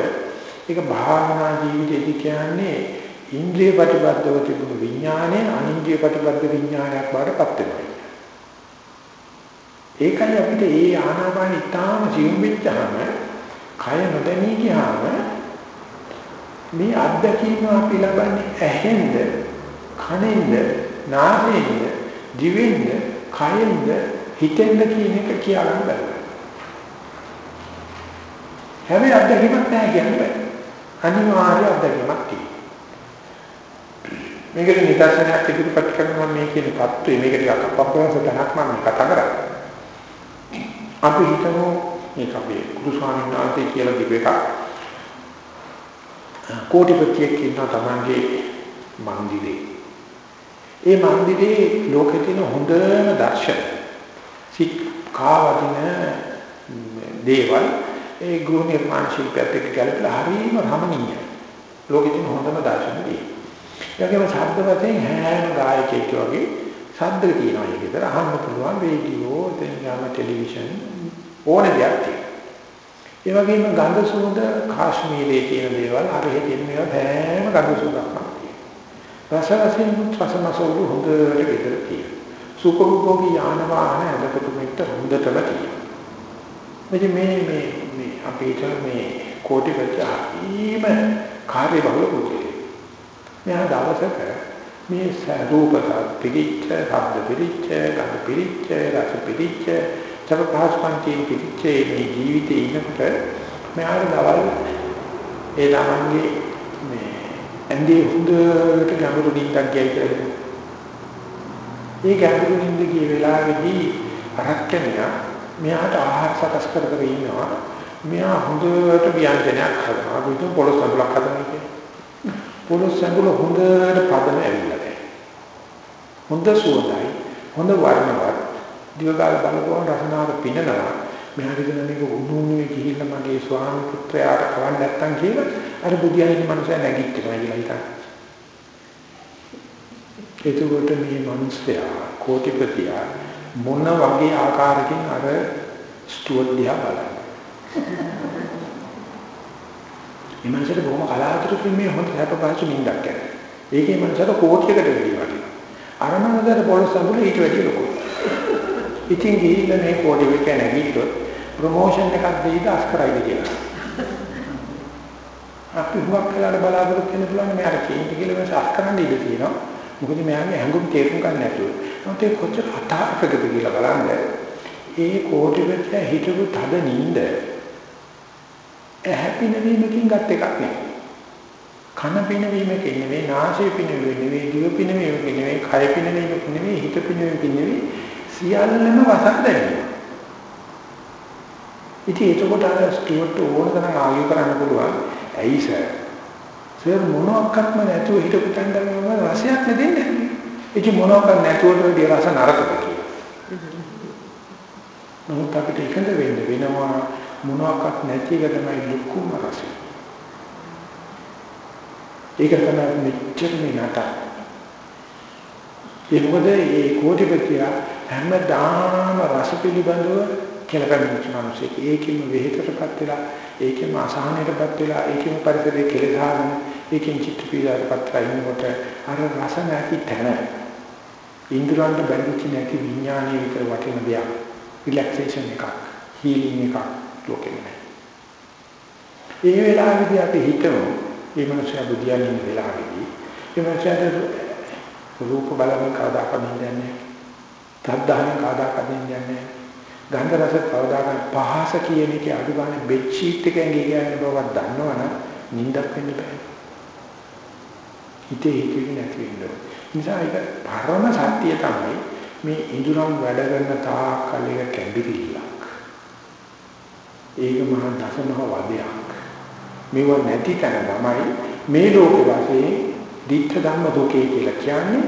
ඒක භාවනා ජීවිතයේදී කියන්නේ ඉන්ද්‍රිය ප්‍රතිබද්ධව තිබුණු විඥානය අනින්ද්‍රිය ප්‍රතිබද්ධ විඥානයක් බාටපත් වෙනවා. ඒකයි අපිට ඒ ආනාපාන ඉතාම සියුම් වෙච්චාම කය නොදැනී ගියාම මේ අත්දැකීම අපි ලබන්නේ ඇහෙන්ද කනෙන්ද නාසයෙන්ද දිවෙන්ද කයෙන්ද හිතෙන්ද කියන එක කියන්න බෑ. හැබැයි අත්දැකීමක් නැහැ කියන්න බෑ. අනිවාර්ය අත්දැකීමක් තියෙනවා. මේකට නිදර්ශනයක් ඉදිරිපත් කරනවා මේ කියන தত্ত্বය මේක ටිකක් අපක්‍රම සටහනක් මම කතා කරා. අපි හිතමු මේක අපි ගුරු ස්වාමීන් වහන්සේ කියලා දීප එක. කෝටිපතියෙක් ඉන්නවා තමන්ගේ මන්දිරේ. ඒ මන්දිරේ ලෝකේ තියෙන හොඳම දර්ශන. සික්කාවදින දේවල් ඒ ගෘහ නිර්මාණ ශිල්පයත් එක්ක ගැලපලා හරිම රමණීයයි. ලෝකේ තියෙන හොඳම දර්ශන දේ. ඒකම ශබ්ද වශයෙන් හැම ගායකයෙක් වගේ ශබ්ද තියෙනවා ඒකේතර අහන්න පුළුවන් රේඩියෝ, තෙන්ගාම ටෙලිවිෂන් ඕන දෙයක් තියෙනවා. ඒ වගේම ගන්ධ සුවඳ කාශ්මීරයේ තියෙන දේවල් අරහෙ තියෙන මේවා හැම ගන්ධ සුවඳක්ම තියෙනවා. රස රසින් රසමසෝරු හොඳට විතර තියෙනවා. සුඛෝභෝගී යාන වාහන ඇදපොතු මෙත්ත හොඳටම තියෙනවා. මෙන්න මේ මේ මේ අපිට මේ කෝටි වෙච්චාම කාර්ය බහුල පුතේ. මෙහා දවසක මේ රූපත පිළිච්ච, ශබ්ද පිළිච්ච, ගන්ධ පිළිච්ච, රස පිළිච්ච සබපාස්පන්තියේ පිටිච්චේ මේ ජීවිතේ ඉන්නකොට මෙහාට දවල් ඒ ළමන්ගේ මේ ඇඳේ හොඳට ගැඹුරු නිින්දක් ගියයි කියලා. ඒ ගැඹුරු නිින්ද ගිය වෙලාවේදී අරක්කමියා මෙයාට ආහාර සකස් කර කර ඉන්නවා. මෙයා හොඳට ව්‍යංජනයක් හදනවා. බුදු පොළොස් සම්බලක් හදනවා කියන්නේ. පොළොස් සම්බල හොඳට පදම ඇවිල්ලා හොඳ සුවඳයි. හොඳ වර්ණවත් දිවගාල බලපුවම රසනාවට පිනනවා. මෙහා විදින මේක උණුුණුවේ ගිහිල්ලා මගේ ස්වාමි පුත්‍රයාට කවන්න නැත්තම් කියලා අර බුදියාගේ මනුස්සයා නැගිටිනවා කියලා හිතන්න. එතකොට මේ මනුස්සයා කෝටිපතියා මොන වගේ ආකාරකින් අර ස්ටුවර්ඩ් දිහා බලනවා. මේ මනුස්සයාට බොහොම කලාතුරකින් මේ හොඳ හැප පහසු නිින්දක් කරනවා. ඒකේ මනුස්සයාට කෝටියකට වැඩි වටිනවා. අර මනුස්සයාට පොළොස් සම්බුල ඊට වැඩි ලොකුයි. ඉතින් ගිහිල්ලා මේ කෝඩි එක නැගිට්ටොත් ප්‍රොමෝෂන් එකක් දෙයිද අස්කරයිද කියලා. අපි හුවක් කළාට බලාපොරොත්තු වෙන්න පුළුවන් මේ අර කේන්ති කියලා මේක අස්කරන්න ඉඩ තියෙනවා. මොකද මෙයාගේ හැඟුම් තේරුම් ගන්න නැතුව. නමුත් ඒ කොච්චර අතාරකද කියලා බලන්න. ඒ කෝටි වෙච්ච හිතපු තද නින්ද ඇහැපිනවීමකින් ගත් එකක් නෙවෙයි. කන පිනවීමකින් නෙවෙයි, නාසය පිනවීමකින් නෙවෙයි, දිව පිනවීමකින් නෙවෙයි, කය පිනවීමකින් නෙවෙයි, හිත පිනවීමකින් නෙවෙයි සියල්ලම වසක් දැනෙනවා. ඉතින් එතකොට අර ස්ටියුවර්ට් ඕන තරම් ආයු කරන්න පුළුවන්. ඇයි සර්? සර් මොනක්වත්ම නැතුව හිටපු තැනම රසයක් නැදෙන්නේ. ඉතින් මොනක්වත් නැතුවට වැඩි රස නරකද කියලා. නමුත් අපිට එකඳ වෙන්න වෙනවා මොනක්වත් නැති එක තමයි ලොකුම රසය. ඒක තමයි මෙච්චර මේ නටන. ඒ මොකද මේ කෝටිපතිය හැමදාම රස පිළිබඳව කියලා ගන්න මිනිස්සෙක් ඒකෙම වෙහෙතරපත් වෙලා ඒකෙම අසහනයටපත් වෙලා ඒකෙම පරිසරයේ කෙලසාගෙන ඒකෙන් චිත්ත පීඩාවටපත් වෙනකොට අර රස නැති තැන ඉන්ද්‍රයන්ට බැඳිච්ච නැති විඥානීය විතර වටින දෙයක්. රිලැක්සේෂන් එකක් හීලින් එකක්. ලෝකෙම නැහැ. ඒ වෙලාවේදී අපි හිතමු මේ මනුස්සයා බුදියන් වෙලාවේදී ඒ මනුස්සයාට රූප බලන කවදාකවත් නිදන්නේ නැහැ. තද්දාහන කවදාකවත් නිදන්නේ නැහැ. ගන්ධ රස කවදාකවත් පහස කියන එකේ අඩු ගන්න බෙඩ් ෂීට් එක ඇඟේ ගන්න බවක් දන්නවනම් නිින්දක් වෙන්න බෑ. හිතේ හිතේ නැති වෙනවා. නිසා ඒක පරම සත්‍ය තමයි මේ ඉඳුරම් වැඩ කරන තාක්කල් එක කැඹිරිල්ලක්. ඒක මහා දසමහ වදයක්. මේව නැති තැන තමයි මේ ලෝක වශයෙන් ditta ධම්ම දුකේ කියලා කියන්නේ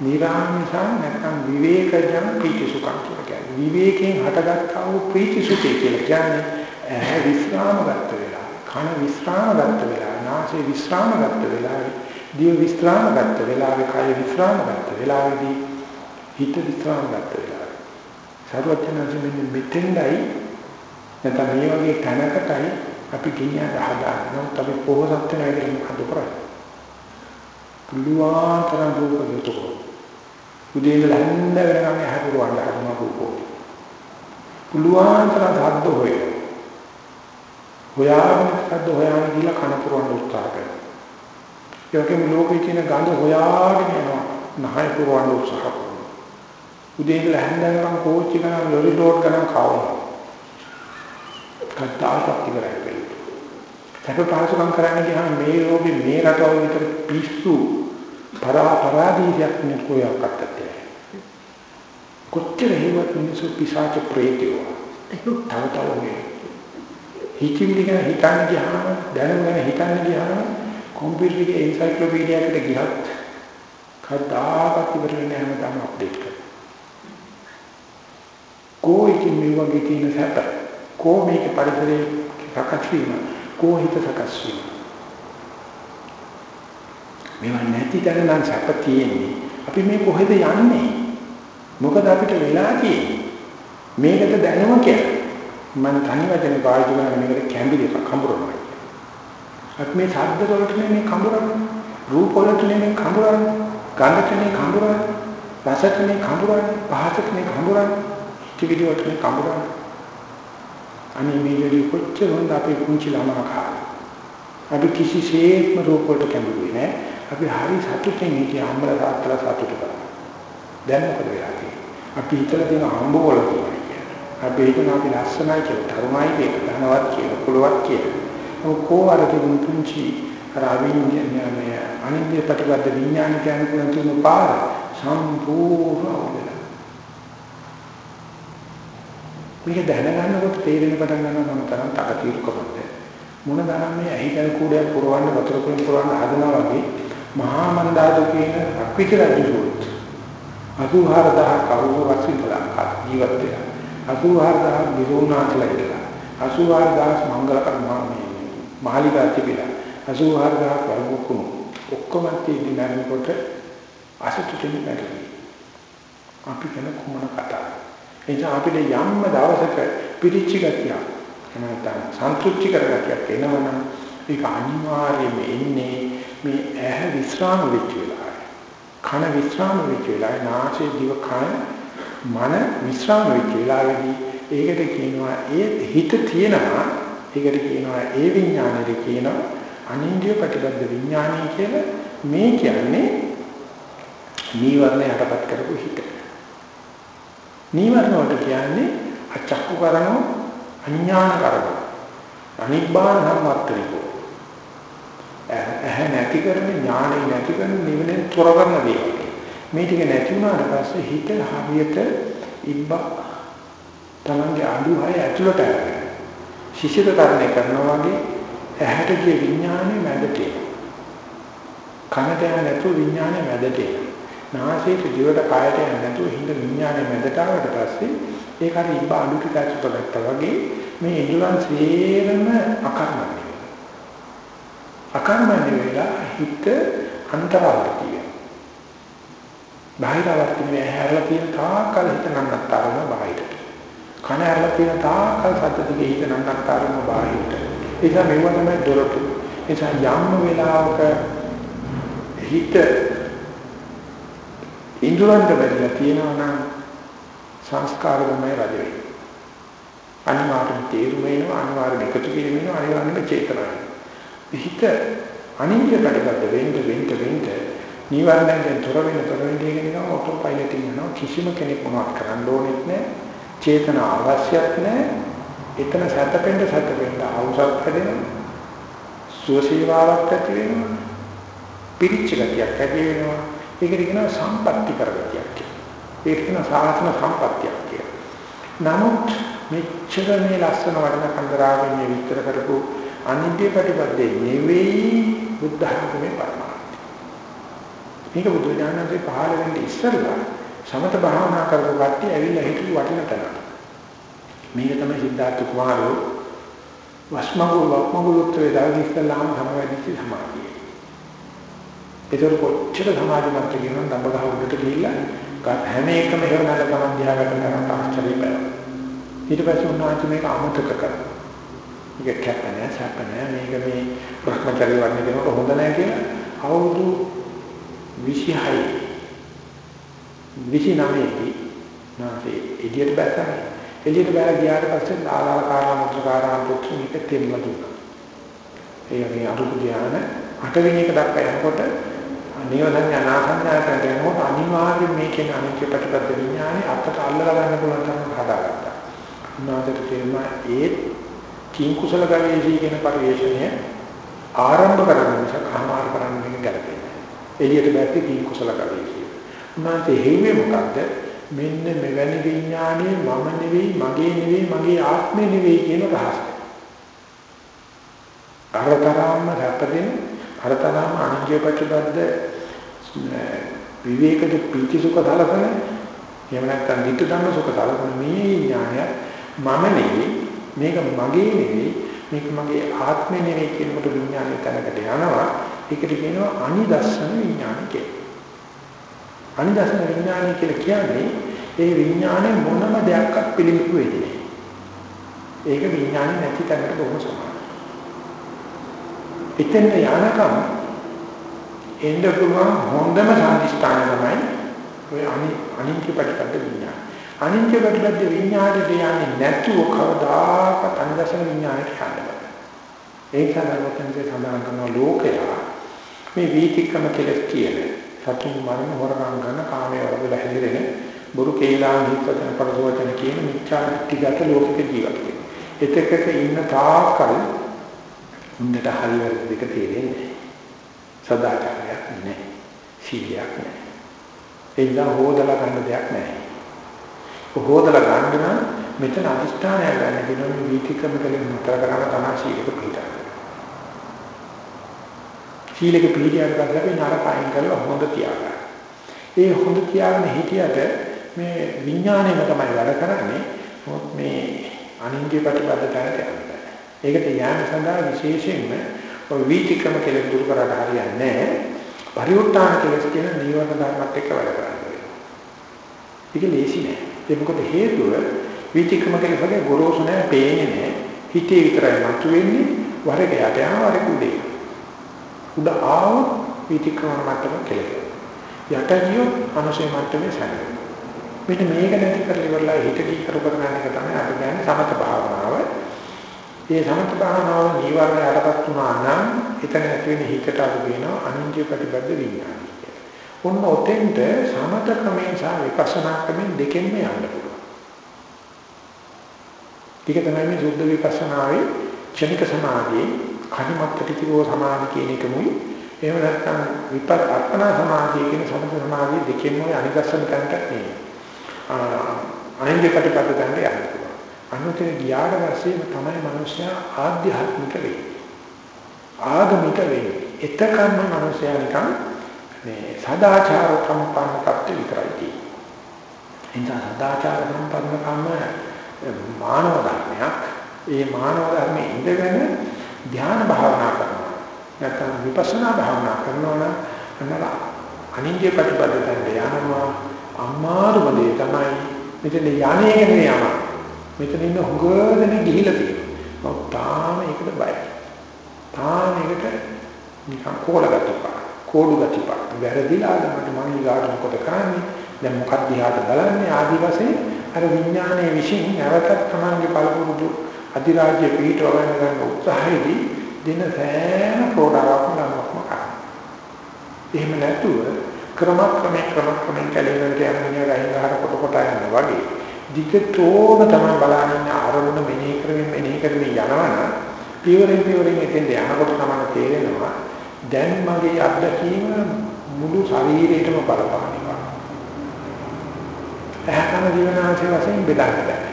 නිරාමිෂං නැත්නම් විවේකජං ප්‍රීති සුඛං කියලා කියන්නේ. විවේකයෙන් හටගත්තා වූ ප්‍රීති සුඛය කියලා කියන්නේ ඇහැ විස්රාම ගත වෙලා, කන විස්රාම ගත වෙලා, නාසය විස්රාම ගත වෙලා, දිව විස්රාම ගත වෙලා, කය විස්රාම ගත වෙලාදී හිත විස්රාම ගත වෙලා. සර්වඥාන්සේ මෙන්න මෙතෙන්දයි නැත්නම් මේ වගේ තැනකටයි අපි ගෙනියන්න හදාගන්න. නමුත් අපි පොහොසත් වෙනවා කියලා මොකද කරන්නේ? පුළුවන් තරම් රූප යුතුයකෝ. උදේ ඉඳලා හැන්ද වෙනකම් හැපුරවන්න හදනවා රූපෝ. පුළුවන් තරම් සද්ද හොය. හොයාගෙන සද්ද හොයාගෙන ගිහලා කන පුරවන්න උත්සාහ කරනවා. ඒ වගේම ලෝකේ තියෙන ගඳ හොයාගෙන යනවා. නහය පුරවන්න උත්සාහ කරනවා. උදේ ඉඳලා හැන්ද වෙනකම් කෝච්චි ගණන් ලොරි ලෝඩ් ගණන් කවනවා. කද්දාකක් ඉවරයි. සැප පහසුකම් කරන්න ගියාම මේ රෝගේ මේ රටවල් විතර පිස්සු පරා පරාදීයක් නේ කොයක් අත්තේ. කොච්චර හේවත් මිනිස්සු පිසාච ප්‍රේතයෝ. ඒක තව තව නේ. හිතිවිලි ගැන හිතන්න ගියාම දැනුම ගැන හිතන්න ගියාම කම්පියුටර් එකේ එන්සයික්ලෝපීඩියා එකට ගියත් කවදාකවත් ඉවර වෙන්නේ නැහැ හැමදාම අප්ඩේට් කරනවා. කොයිකින් මේ වගේ තියෙන සැප කෝ මේක පරිසරයේ සකස් වීම? කෝ හිත සකස් වීම? මේවා නැති තැන නම් සැප තියෙන්නේ. අපි මේ කොහෙද යන්නේ? මොකද අපිට වෙලා තියෙන්නේ? මේකට දැනුම කියලා. මම තනි වචන පාවිච්චි කරන මේකට කැම්බිලි කඹරනවා අපි මේ ශබ්ද වලට නෙමෙයි කඹරන්නේ රූප වලට නෙමෙයි කඹරන්නේ ගන්ධට නෙමෙයි කඹරන්නේ රසට නෙමෙයි කඹරන්නේ පහසට නෙමෙයි කඹරන්නේ ටිවිඩි වලට නෙමෙයි කඹරන්නේ අනේ මේ දෙවි කොච්චර හොඳ අපේ කුංචි ළමා කාලේ. අපි කිසිසේත්ම රූප වලට කැමති නෑ. අපි හරි සතුටින් හිටිය අම්මලා තාත්තලා සතුට කරා. දැන් මොකද වෙලා තියෙන්නේ? අපි හිතලා තියෙන අම්බ වල කියන්නේ. අපි හිතන අපි ලස්සනයි කියලා, තරුණයි කියලා, ධනවත් කියලා, කුලවත් කියලා. ඔකෝ අර තිබුණු පුංචි අර අවිඤ්ඤාණය අනිත්‍ය ප්‍රතිපද විඥාන කියන තුන පාර සම්පූර්ණ මේක දැනගන්නකොට තේරෙන පටන් ගන්නවා මම තරම් තකතිරුකමද මොන තරම් මේ ඇහිකල් කූඩයක් පුරවන්න වතුර කුලින් පුරවන්න හදනවා වගේ මහා මන්දාදු කියන අක්විත රජුත් 84000 කවුරු වස්තුලා ජීවත් වෙලා? 84000 විරෝණාතලා ඉඳලා. 84000 මංගල කර්මාමේ මහලිකා තිබිලා. 84000 වරුකුණු ඔක්කොම තියෙන නරනකොට අසතුටින් නැති අපි කියන කොමන කතාවක් එනිසා අපිට යම්ම දවසක පිරිච්ච ගතියක් නැත්නම් සන්තුෂ්ටි කරගතියක් එනවනම් ඒක අනිවාර්යයෙන්ම එන්නේ මේ ඇහැ විස්රාම වෙච්ච වෙලාවයි. කන විස්රාම වෙච්ච වෙලාවයි. නාසය දිව කන මන විස්රාම වෙච්ච වෙලාවේදී ඒකට කියනවා ඒ හිත තියෙනවා ඒකට කියනවා ඒ විඥානෙට කියනවා අනින්ද්‍රිය ප්‍රතිබද්ධ විඥානය කියලා මේ කියන්නේ නීවරණ යටපත් කරපු හිත. නීවරණ වලට කියන්නේ අචක්කු කරනෝ අඥාන කරනෝ අනිබ්බාන සම්වත්තනිකෝ ඇහැ නැති කරන ඥානෙ නැති කරන නිවනේ තොර කරන දේවල්. මේ ටික නැති වුණාට පස්සේ හිත හරියට ඉබ්බ තමන්ගේ අඳුහය ඇතුළට අරගෙන ශිෂ්‍යකරණය කරනවා වගේ ඇහැට ගිය විඥානේ මැදට කනට යන නැතු විඥානේ මැදට නාසයට දිවට කායට යන්නේ නැතුව හිඳ විඥානේ මැදට ආවට පස්සේ ඒක හරි ඉබ්බ අඩු ටික ඇතුළට වගේ මේ ඉඳුරන් සේරම අකර්මණය අකර්මණය වෙලා හිත අන්තරාවර්තිය බාහිරවර්තිනේ හැරලා තියෙන තාකල් හිත නන්නතරම බාහිරට. කන ඇරලා තියෙන තාකල් සත්‍යයේ හිත නන්නතරම බාහිරට. ඒක මෙව තමයි දොරටු. එසා යම් වෙලාවක හිත ඉන්ද්‍රයන්ට බැරිලා තියෙනවා නම් සංස්කාර තමයි රජ වෙන්නේ. අනිවාර්යෙන් තේරුම වෙනවා අනිවාර්යෙන් එකතු කිරීම වෙනවා අනිවාර්යෙන් චේතනාව. හිත අනිත්‍ය කඩකට වෙන්න වෙන්න වෙන්න නිවර්ණයෙන් තොර වෙන තොර වෙන දෙයක් නිකන් ඔටෝ පයිලට් එකනවා කිසිම කෙනෙක් මොනවත් කරන්න ඕනෙත් නැහැ. චේතන අවශ්‍යත් නැහැ. එතන සැතපෙන්න සැතපෙන්න අවසත් හැදෙනවා. සුවසේවාවක් ඇති වෙනවා. පිරිච්ච ගතියක් ඇති වෙනවා. ඒකට කියනවා සම්පත්‍ති කරගතියක් කියලා. ඒක කියනවා සාසන සම්පත්‍තියක් කියලා. නමුත් මෙච්චර මේ ලස්සන වටින කන්දරාවෙන් මේ විස්තර කරපු අනිත්‍ය ප්‍රතිපදේ නෙවෙයි බුද්ධ ධර්මයේ පරමාර්ථය. මේක බුදු දානසේ පහළ වෙන්නේ ඉස්සෙල්ලා සමත භාවනා කරපු කට්ටිය ඇවිල්ලා හිටු වටින තැන. මේක තමයි සිද්ධාර්ථ කුමාරෝ වස්මගු වක්මගු උත්තරේ දාගි ඉස්සෙල්ලාම සමවැදිච්ච සමාධිය. ඒතර කොච්චර සමාධිමත් කියනවා දඹගහ උඩට ගිහිල්ලා හැම එකම හේවනල ගමන් දිහා ගන්න කරන් ආශ්චර්ය වෙනවා. ඊට පස්සේ උන්වහන්සේ මේක අමතක කරනවා. මේක කැප නැහැ, සැප නැහැ. මේක මේ භ්‍රමචර්ය වර්ණ දෙනකොට හොඳ නැහැ කියලා අවුරුදු 26 29 දී නැත්නම් එළියට බැස්සම එළියට බැල ගියාට පස්සේ ලාලාකාරා මුත්‍රාකාරා පුත්‍ර මේක තෙම්ම දුන්නා. ඒ වගේ අරුප ධානය අටවෙනි එක දක්වා යනකොට නිවනඥ අනාසඤ්ඤාට යනකොට අනිවාර්යයෙන් මේකේ අනිත්‍ය ප්‍රතිපද විඥානේ අපට අල්ලලා ගන්න පුළුවන් තරම් හදාගත්තා. උනාදට තේරුණා ඒ කිං කුසල ගවේෂී කියන පරිශ්‍රණය ආරම්භ කරන නිසා කමාර කරන්න මේක ගැලපෙන්නේ. එළියට බැස්සේ කිං කුසල ගවේෂී. උනාදේ හේුවේ මොකද්ද? මෙන්න මෙවැනි විඥානයේ මම නෙවෙයි, මගේ නෙවෙයි, මගේ ආත්මේ නෙවෙයි කියන රහස. අරතරාම රැපදෙන අරතරාම අනිත්‍ය ප්‍රතිපද විවේකද පීති සුඛ සලකන එහෙම නැත්නම් ධිට ධම්ම සුඛ සලකන මේ ඥානය මම නෙවෙයි මේක මගේ නෙවෙයි මේක මගේ ආත්මෙ නෙවෙයි කියනකොට විඥානය තැනකට යනවා ඒකට කියනවා අනිදස්සන විඥාන කියලා. අනිදස්සන විඥානය කියලා කියන්නේ ඒ විඥානේ මොනම දෙයක්වත් පිළිඹු වෙන්නේ ඒක විඥානේ නැති තැනකට බොහොම සමානයි. එතෙන් යනකම් එන්න පුළුවන් හොඳම සම්දිස්ථානය තමයි ඔය අනිත්‍ය ප්‍රතිපද විඥාන. අනිත්‍ය ප්‍රතිපද විඥානයේ යන්නේ නැතුව කවදාකවත් අනිදර්ශන විඥානයට යන්න බෑ. ඒක තමයි සඳහන් කරන ලෝකයා මේ වීතික්‍රම කෙලස් කියන සතුන් මරණ හොරකම් කරන කාමයේ වරදල හැදිරෙන බුරු කේලා හිතන පරදවචන කියන මිච්ඡා ටිකට ලෝකෙක ජීවත් වෙනවා. එතකක ඉන්න තාකල් උන්ට හරියට දෙක තේරෙන්නේ සදාචාරයක් නැහැ. සීලයක් නැහැ. එන්න හොදලා ගන්න දෙයක් නැහැ. හොදලා ගන්න නම් මෙතන අනිෂ්ඨානය ගන්න දිනන වීතිකම කලින් මුතර කරන තමයි සීලක පිළිතර. සීලක පිළිතියක් ගන්න නරකයින් කරලා හොඳ තියාගන්න. ඒ හොඳ තියාගෙන හිටියට මේ විඥාණයම තමයි වැඩ කරන්නේ. මේ අනින්ජ්‍ය ප්‍රතිපද තැනට යනවා. ඒකට යාම සඳහා විශේෂයෙන්ම ඔය වීතික්‍රම කෙලෙස් දුරු කරාට හරියන්නේ නැහැ. පරිඋත් ทาน කෙලෙස් කියන නිවන ධර්මත් එක්ක වැඩ කරන්නේ. ඒක ලේසි නෑ. ඒක මොකද හේතුව වීතික්‍රම කෙලෙස් වගේ ගොරෝසු නෑ, පේන්නේ නෑ. හිතේ විතරයි මතුවෙන්නේ වරක යට යන වරක උදේ. උද ආව වීතික්‍රම මට්ටම කෙලෙස්. යට ගියොත් අනුසය මට්ටමේ සැලෙනවා. මෙන්න මේක නැති කරලා ඉවරලා හිත කී කර කරන එක තමයි අපි කියන්නේ සමත භාවනාව. මේ සමත භාවනාව නීවරණ යටපත් වුණා නම් එතන ඇති වෙන හිතට අපි කියනවා අනිත්‍ය ප්‍රතිබද්ධ විඥානය. ඔන්න ඔතෙන්ට සමත ක්‍රමයෙන් සහ විපස්සනා ක්‍රමයෙන් දෙකෙන්ම යන්න පුළුවන්. ටික තමයි මේ සුද්ධ විපස්සනාවේ ක්ෂණික සමාධියේ කණිමත්තටිකෝ සමාධි කියන එකමුයි එහෙම නැත්නම් විපත් අර්පණා සමාධිය කියන සමත සමාධිය දෙකෙන්ම අනිදස්සන කරන්නට නෙමෙයි. අනිත්‍ය ප්‍රතිපද ගන්න යන්න. අනුතර ගියාට පස්සේ තමයි මිනිස්සයා ආධ්‍යාත්මික වෙන්නේ. ආගමික වෙන්නේ. එතකම්ම මිනිස්සයා නිකන් මේ සදාචාර සම්පන්න කප්ටි විතරයි තියෙන්නේ. එනිසා සදාචාර සම්පන්න කම මානව ධර්මයක්. ඒ මානව ධර්මයේ ඉඳගෙන ධ්‍යාන භාවනා කරනවා. නැත්නම් විපස්සනා භාවනා කරනවා නම් අනිත්‍ය ප්‍රතිපදිතෙන් යනවා අමාරුම දේ තමයි මෙතන යන්නේ නෙවෙයි යනවා. මෙතන ඉන්න හුඟදෙන ගිහිලා තියෙනවා. මම තාම ඒකට බයයි. තාම ඒකට නිකන් කෝලගත්තා. කෝඩු ගතිපා. වැරදිලා මට මම ඊගාට මොකද කරන්නේ? දැන් මොකක්ද දිහාට බලන්නේ ආදි වශයෙන් අර විඥානයේ විශ්ින් නැවතත් තමන්ගේ බලපුරුදු අධිරාජ්‍ය පිටව ගන්න ගන්න උත්සාහයේදී දින සෑම ප්‍රෝඩාවක් නමක්ම කරනවා. එහෙම නැතුව ක්‍රමක්‍රමයෙන් ක්‍රමක්‍රමයෙන් කැලේකට යන මිනිහා ගහින් ගහට කොට කොට යනවා වගේ දිගටම තමයි බලන්න ආරමුණ මෙනෙහි කරමින් මෙනෙහි කරමින් යනවනම් පියවරෙන් පියවරෙන් එතෙන් යනකොට තමයි තේරෙනවා දැන් මගේ අත්දැකීම මුළු ශරීරයටම බලපානවා. එහෙනම් ජීවනාංශය වශයෙන් බෙදන්න බෑ.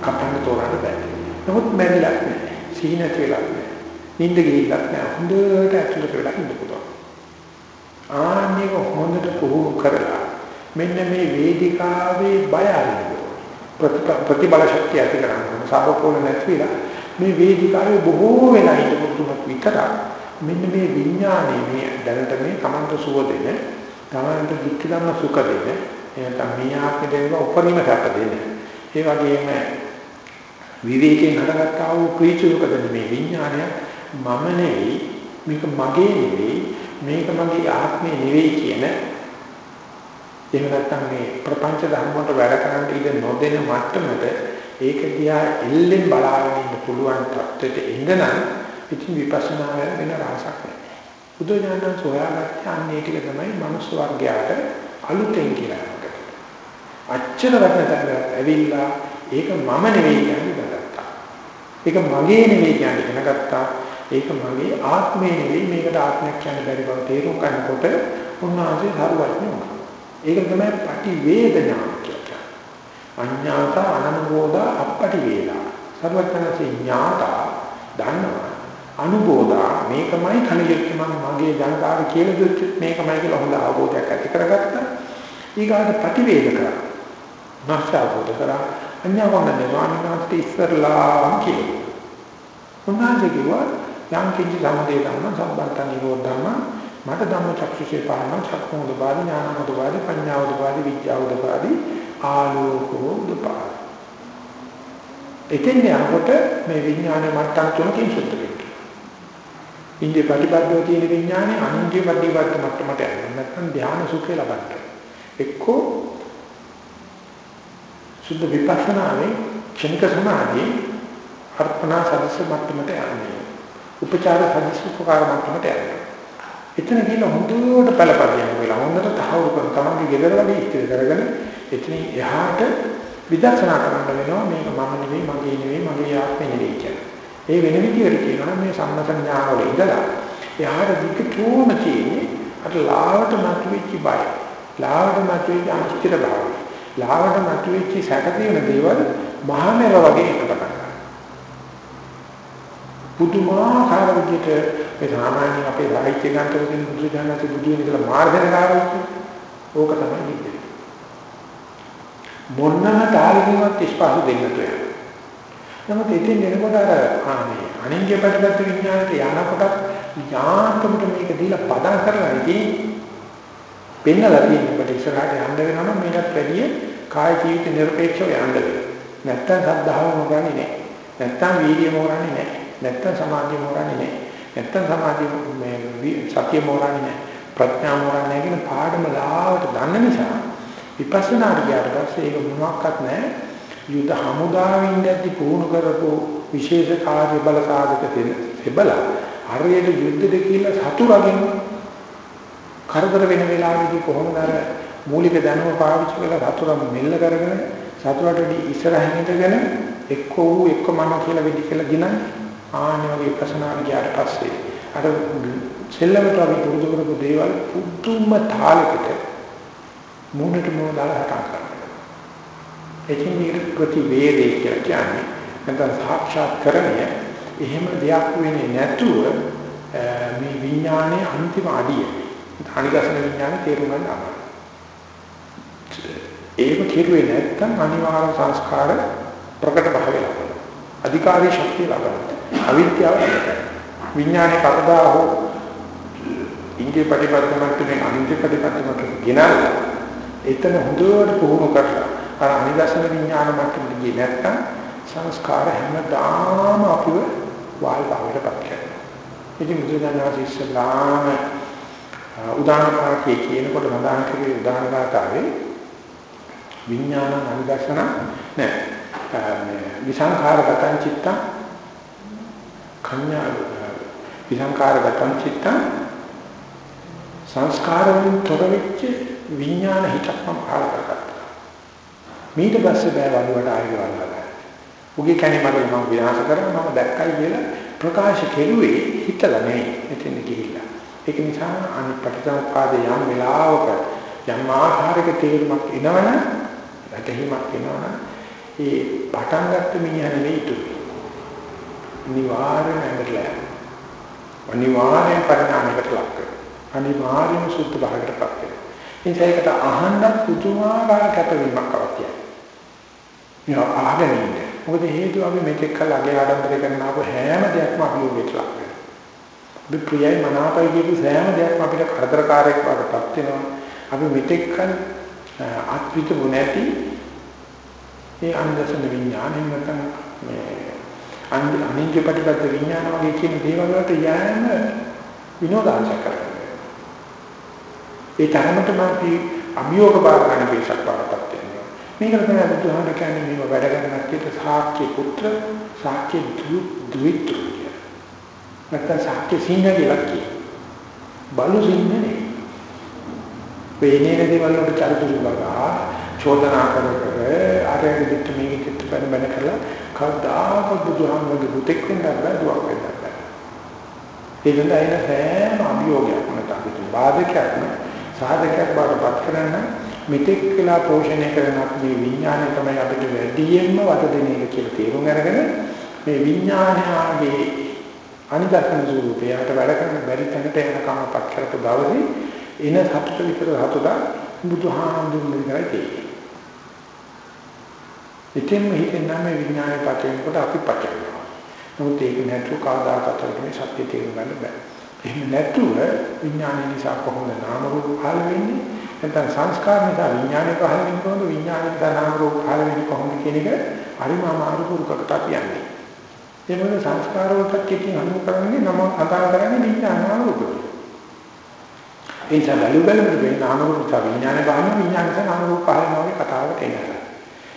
කපන්න තෝරන්න බෑ. නමුත් මැරිලා නැහැ. සීනත් වෙලා නැහැ. නිින්ද ගිහිල්ලක් නැහැ. හොඳට ඇතුළට වෙලා ඉන්න පුළුවන්. ආන්නේක හොඳට පුහුණු කරලා මෙන්න මේ වේදිකාවේ බය අරින්න ප්‍රතිබල ශක්තිය ඇති කරගන්න සාපකෝල නැතිලා මේ වේදිකාවේ බොහෝ වෙලා හිටපු තුනක් විතර මෙන්න මේ විඥානේ මේ දැනට මේ තමන්ට සුව දෙන තමන්ට දුක් ගන්න සුඛ දෙන එහෙනම් මේ ආත්මේ දේව උපරිම සැප දෙන. ඒ වගේම විවේකයෙන් හටගත්තා වූ ප්‍රීතියකද මේ විඥානය මම නෙවෙයි මේක මගේ නෙවෙයි මේක මගේ ආත්මය නෙවෙයි කියන එහෙම නැත්නම් මේ ප්‍රපංච ධර්ම වලට වැඩ කරන්න ඉඩ නොදෙන මට්ටමට ඒක දිහා එල්ලෙන් බලාගෙන ඉන්න පුළුවන් තත්ත්වයට එඳනම් ඉතින් විපස්සනා වෙන රහසක් නැහැ. බුදු ඥාන සොයාගත්ත අන්නේ ටික තමයි මනුස්ස වර්ගයාට අලුතෙන් කියලා එකකට. අච්චර වටනට ඇවිල්ලා ඒක මම නෙවෙයි කියන්නේ ගත්තා. ඒක මගේ නෙවෙයි කියන්නේ ඉගෙන ගත්තා. ඒක මගේ ආත්මය නෙවෙයි මේකට ආත්මයක් කියන්න බැරි බව තේරුම් ගන්නකොට උන්වහන්සේ හරුවත්නේ උනා. ඒක තමයි පටි වේදනා කියන්නේ. අඥාත අනනුබෝධ අපටි වේදා. සර්වඥාසේ ඥාතා දන්නවා. අනුබෝධා මේකමයි කණියෙක් මම මගේ ජනතාව කියලා දුච්ච මේකමයි කියලා හොඳ අවබෝධයක් ඇති කරගත්තා. ඊගාට ප්‍රතිවේද කරා. නැස්ස අවබෝධ කරා. අඥාවන්න නිවාණාන්ත ඉස්සරලා කියලා. උන්වහන්සේ කිව්වා යම් කිසි සම්දේ ධර්ම සම්බන්ත නිරෝධ ධර්ම මට ධම්ම චක්ෂුෂේ පාරම චක්කෝද බාදි ඥානමද බාදි පඤ්ඤාවද බාදි විද්‍යාවද බාදි ආලෝකෝද බාදි එතෙන් යනකොට මේ විඥානය මට්ටම් තුනකින් සුද්ධ වෙනවා. ඉන්දිය ප්‍රතිපදව තියෙන විඥානය අනින්දිය ප්‍රතිපද මට්ටමට යනවා. නැත්නම් ධ්‍යාන සුඛය ලබන්න. එක්කෝ සුද්ධ විපස්සනාවේ ක්ෂණික සමාධියේ අර්පණා සදස්ස මට්ටමට යන්නේ. උපචාර සදස්ස උපකාර මට්ටමට යන්නේ. එතන කියන හොඳට පළපදියම් වෙලා හොඳට තහවුරු කරන තමන්ගේ ගෙදර වැඩි ඉස්තර කරගෙන එතන එහාට විදර්ශනා කරන්න වෙනවා මේක මම නෙවෙයි මගේ නෙවෙයි මගේ ආත්මෙ නෙවෙයි කියලා. ඒ වෙන විදිහට කියනවා මේ සම්මත ඥාන වල ඉඳලා එහාට දිගටම තියෙන්නේ අර ලාවට මතුවෙච්ච බය. ලාවට මතුවෙච්ච අනිත්‍ය භාවය. ලාවට මතුවෙච්ච සැක තියෙන දේවල් මහා මෙර වගේ එකට ගන්නවා. පුදුමාකාර විදිහට මේ සාමාන්‍ය අපේ සාහිත්‍ය ග්‍රන්ථවල තියෙන බුදු දහමේ බුදු වෙන කියලා මාර්ගන කාරණා ඕක තමයි නිදේ. මොන්නම තාලකින්වත් ස්පර්ශ දෙන්නට යනවා. නමුත් ඉතින් එනකොට අර ආනේ අනින්ගේ ප්‍රතිපත්ති විඥානයට යනකොට යාන්තමට මේක දීලා පදම් කරලා ඉතින් පෙන්නලා තියෙනකොට ඉස්සරහට යන්න වෙනවා නම් මේකට වැඩිය කාය ජීවිත නිර්පේක්ෂව යන්න වෙනවා. නැත්තම් සද්ධාව මොකන්නේ නැහැ. නැත්තම් වීර්යය මොකන්නේ නැහැ. නැත්තම් සමාධිය මොරන්නේ නැහැ. නැත්තම් සමාධිය මේ සතිය මොරන්නේ නැහැ. ප්‍රඥා මොරන්නේ නැහැ කියන පාඩම ලාවට දන්න නිසා විපස්සනාට ගියාට පස්සේ ඒක මොනවත් නැහැ. යුද හමුදාවෙන් දැද්දි පුහුණු කරපු විශේෂ කාර්ය බල සාධක තිබලා හරියට යුද්ධෙද කියලා සතුරගෙන් කරදර වෙන වෙලාවෙදී කොහොමද අර මූලික දැනුම පාවිච්චි කරලා සතුරම මෙල්ල කරගෙන සතුරට ඉස්සරහින් ඉඳගෙන එක්ක වූ එක්ක මම කියලා වෙදි කියලා ගිනන්නේ ආන්නේ වගේ ප්‍රශ්නාවට ගියාට පස්සේ අර සෙල්ලමට අපි පුරුදු කරපු දේවල් පුදුම තාලයකට මූණට මූණ දාලා හටා කරනවා. එකින් එකට ප්‍රතිවේදේ කියලා කියන්නේ නැත්නම් සාක්ෂාත් කරණය එහෙම දෙයක් වෙන්නේ නැතුව මේ විඥානයේ අන්තිම අඩිය. ධානිගසන විඥානේ තේරුම් ගන්න අමාරුයි. ඒක කෙරුවේ නැත්නම් අනිවාර්ය සංස්කාර ප්‍රකට භාවය ලබනවා. අධිකාරී ශක්තිය ලබනවා. අවිද්‍යාව විඥානේ කවදා හෝ ඉන්දිය ප්‍රතිපදමකට මේ අනිත්‍ය ප්‍රතිපදමකට ගෙනල්ලා එතන හොඳට පුහුණු කරලා අර අනිදර්ශන විඥාන මට්ටමට ගියේ නැත්නම් සංස්කාර හැමදාම අපිව වාල් භාවයටපත් කරනවා. ඉතින් බුදුදහමේ ඉස්සලාම උදාහරණයක් කියනකොට මදාන කරේ උදාහරණාකාරේ විඥාන අනිදර්ශන නෑ විසංඛාරගතං චිත්තං කඤ්ඤා විසංකාරගතං චිත්තං සංස්කාර වලින් තොර වෙච්ච විඥාන හිතක්ම පහළ කරගත්තා. මීට පස්සේ බෑ වලුවට ආයෙ වලලා. උගේ කණේ මට මම විනාශ කරනවා මම දැක්කයි කියලා ප්‍රකාශ කෙරුවේ හිතලා නෙවෙයි එතන ගිහිල්ලා. ඒක නිසා අනිත් ප්‍රතිසම්පාද යම් වෙලාවක යම් ආකාරයක තේරුමක් එනවනම් වැටහීමක් එනවනම් ඒ පටන් ගත්ත මිනිහ නෙවෙයි ඉතුරු. අනිවාර්යෙන් ඇඟටලා අනිවාර්යෙන් පරිණාමයකට ලක් කරනවා. අනිවාර්යෙන් සුද්ධ භාගයටපත් වෙනවා. ඉතින් ඒකට අහන්න පුදුමාකාර කැපවීමක් අවශ්‍යයි. මේ අහගෙන ඉන්න. මොකද හේතුව අපි මෙතෙක් කල අගේ ආඩම්බරය කරන අප හැම දෙයක්ම අභියෝගයට ලක් වෙනවා. අපි ප්‍රියයි මනාපයි කියපු සෑම දෙයක්ම අපිට කරදරකාරයක් වඩපත් වෙනවා. අපි මෙතෙක් කල අත්විඳු නැති ඒ අනිදසන විඥානය නැත්නම් මේ අනිත්‍ය ප්‍රතිපද විඥාන වගේ කියන දේවල් වලට යෑම විනෝදාංශ කරගන්න. ඒ තරමටම අපි අභියෝග බාර ගන්න පිටසක් පාඩපත් වෙනවා. මේකට තමයි බුදුහාම කියන්නේ මේව වැඩ ගන්න කීට සාක්‍ය පුත්‍ර සාක්‍ය ද්විත්‍ර කියන. නැත්නම් සාක්‍ය සිංහ කියලා කියන. බලු සිංහ නෙවෙයි. වේනේ දේවල් වලට චරිතුරු බගා චෝදනා කර කර ආරයෙන් පිට මේක කිත් බැන බැන කළා කවදාක බුදුහාමුදුරුවෝ දුතෙක් වෙන්න බෑ දුවක් වෙන්න බෑ. ඒ වෙන අයින සෑම අභියෝගයක් නැත්නම් බාධකයක් සාධකයක් බාරපත් කරන්න මෙතෙක් කියලා පෝෂණය කරන මේ විඥානය තමයි අපිට වැඩියෙන්ම වද දෙන එක කියලා තේරුම් අරගෙන මේ විඥානයගේ අනිදර්ශන ස්වරූපයට වැඩ කරන බැරි තැනට එනකම්පත් කරපු දවසේ එන සතුට විතර සතුට බුදුහාමුදුරුවෝ ඉඳලා තියෙනවා ඉතින් හිතෙනවා මේ විඥානය පතනකොට අපි පතනවා. නමුත් ඒක නැතුව කවදාකවත් මේ සත්‍ය තේරුම් ගන්න බෑ. එහෙම නැතුව විඥානය නිසා කොහොමද නාම රූප පහළ වෙන්නේ? නැත්නම් සංස්කාර නිසා විඥානය පහළ වෙන්නේ කොහොමද? විඥානය නිසා නාම රූප පහළ වෙන්නේ කොහොමද කියන එක හරිම අමාරු පුරුකට අපි යන්නේ. ඒ මොකද සංස්කාර වලට කිතින් අනුව කරන්නේ නම අදාළ කරන්නේ විඥාන නාම රූප. ඒ නිසා බලු බලමු මේ නාම රූප විඥානය බලන විඥාන නිසා නාම රූප පහළ වෙනවා වගේ කතාවට එනවා.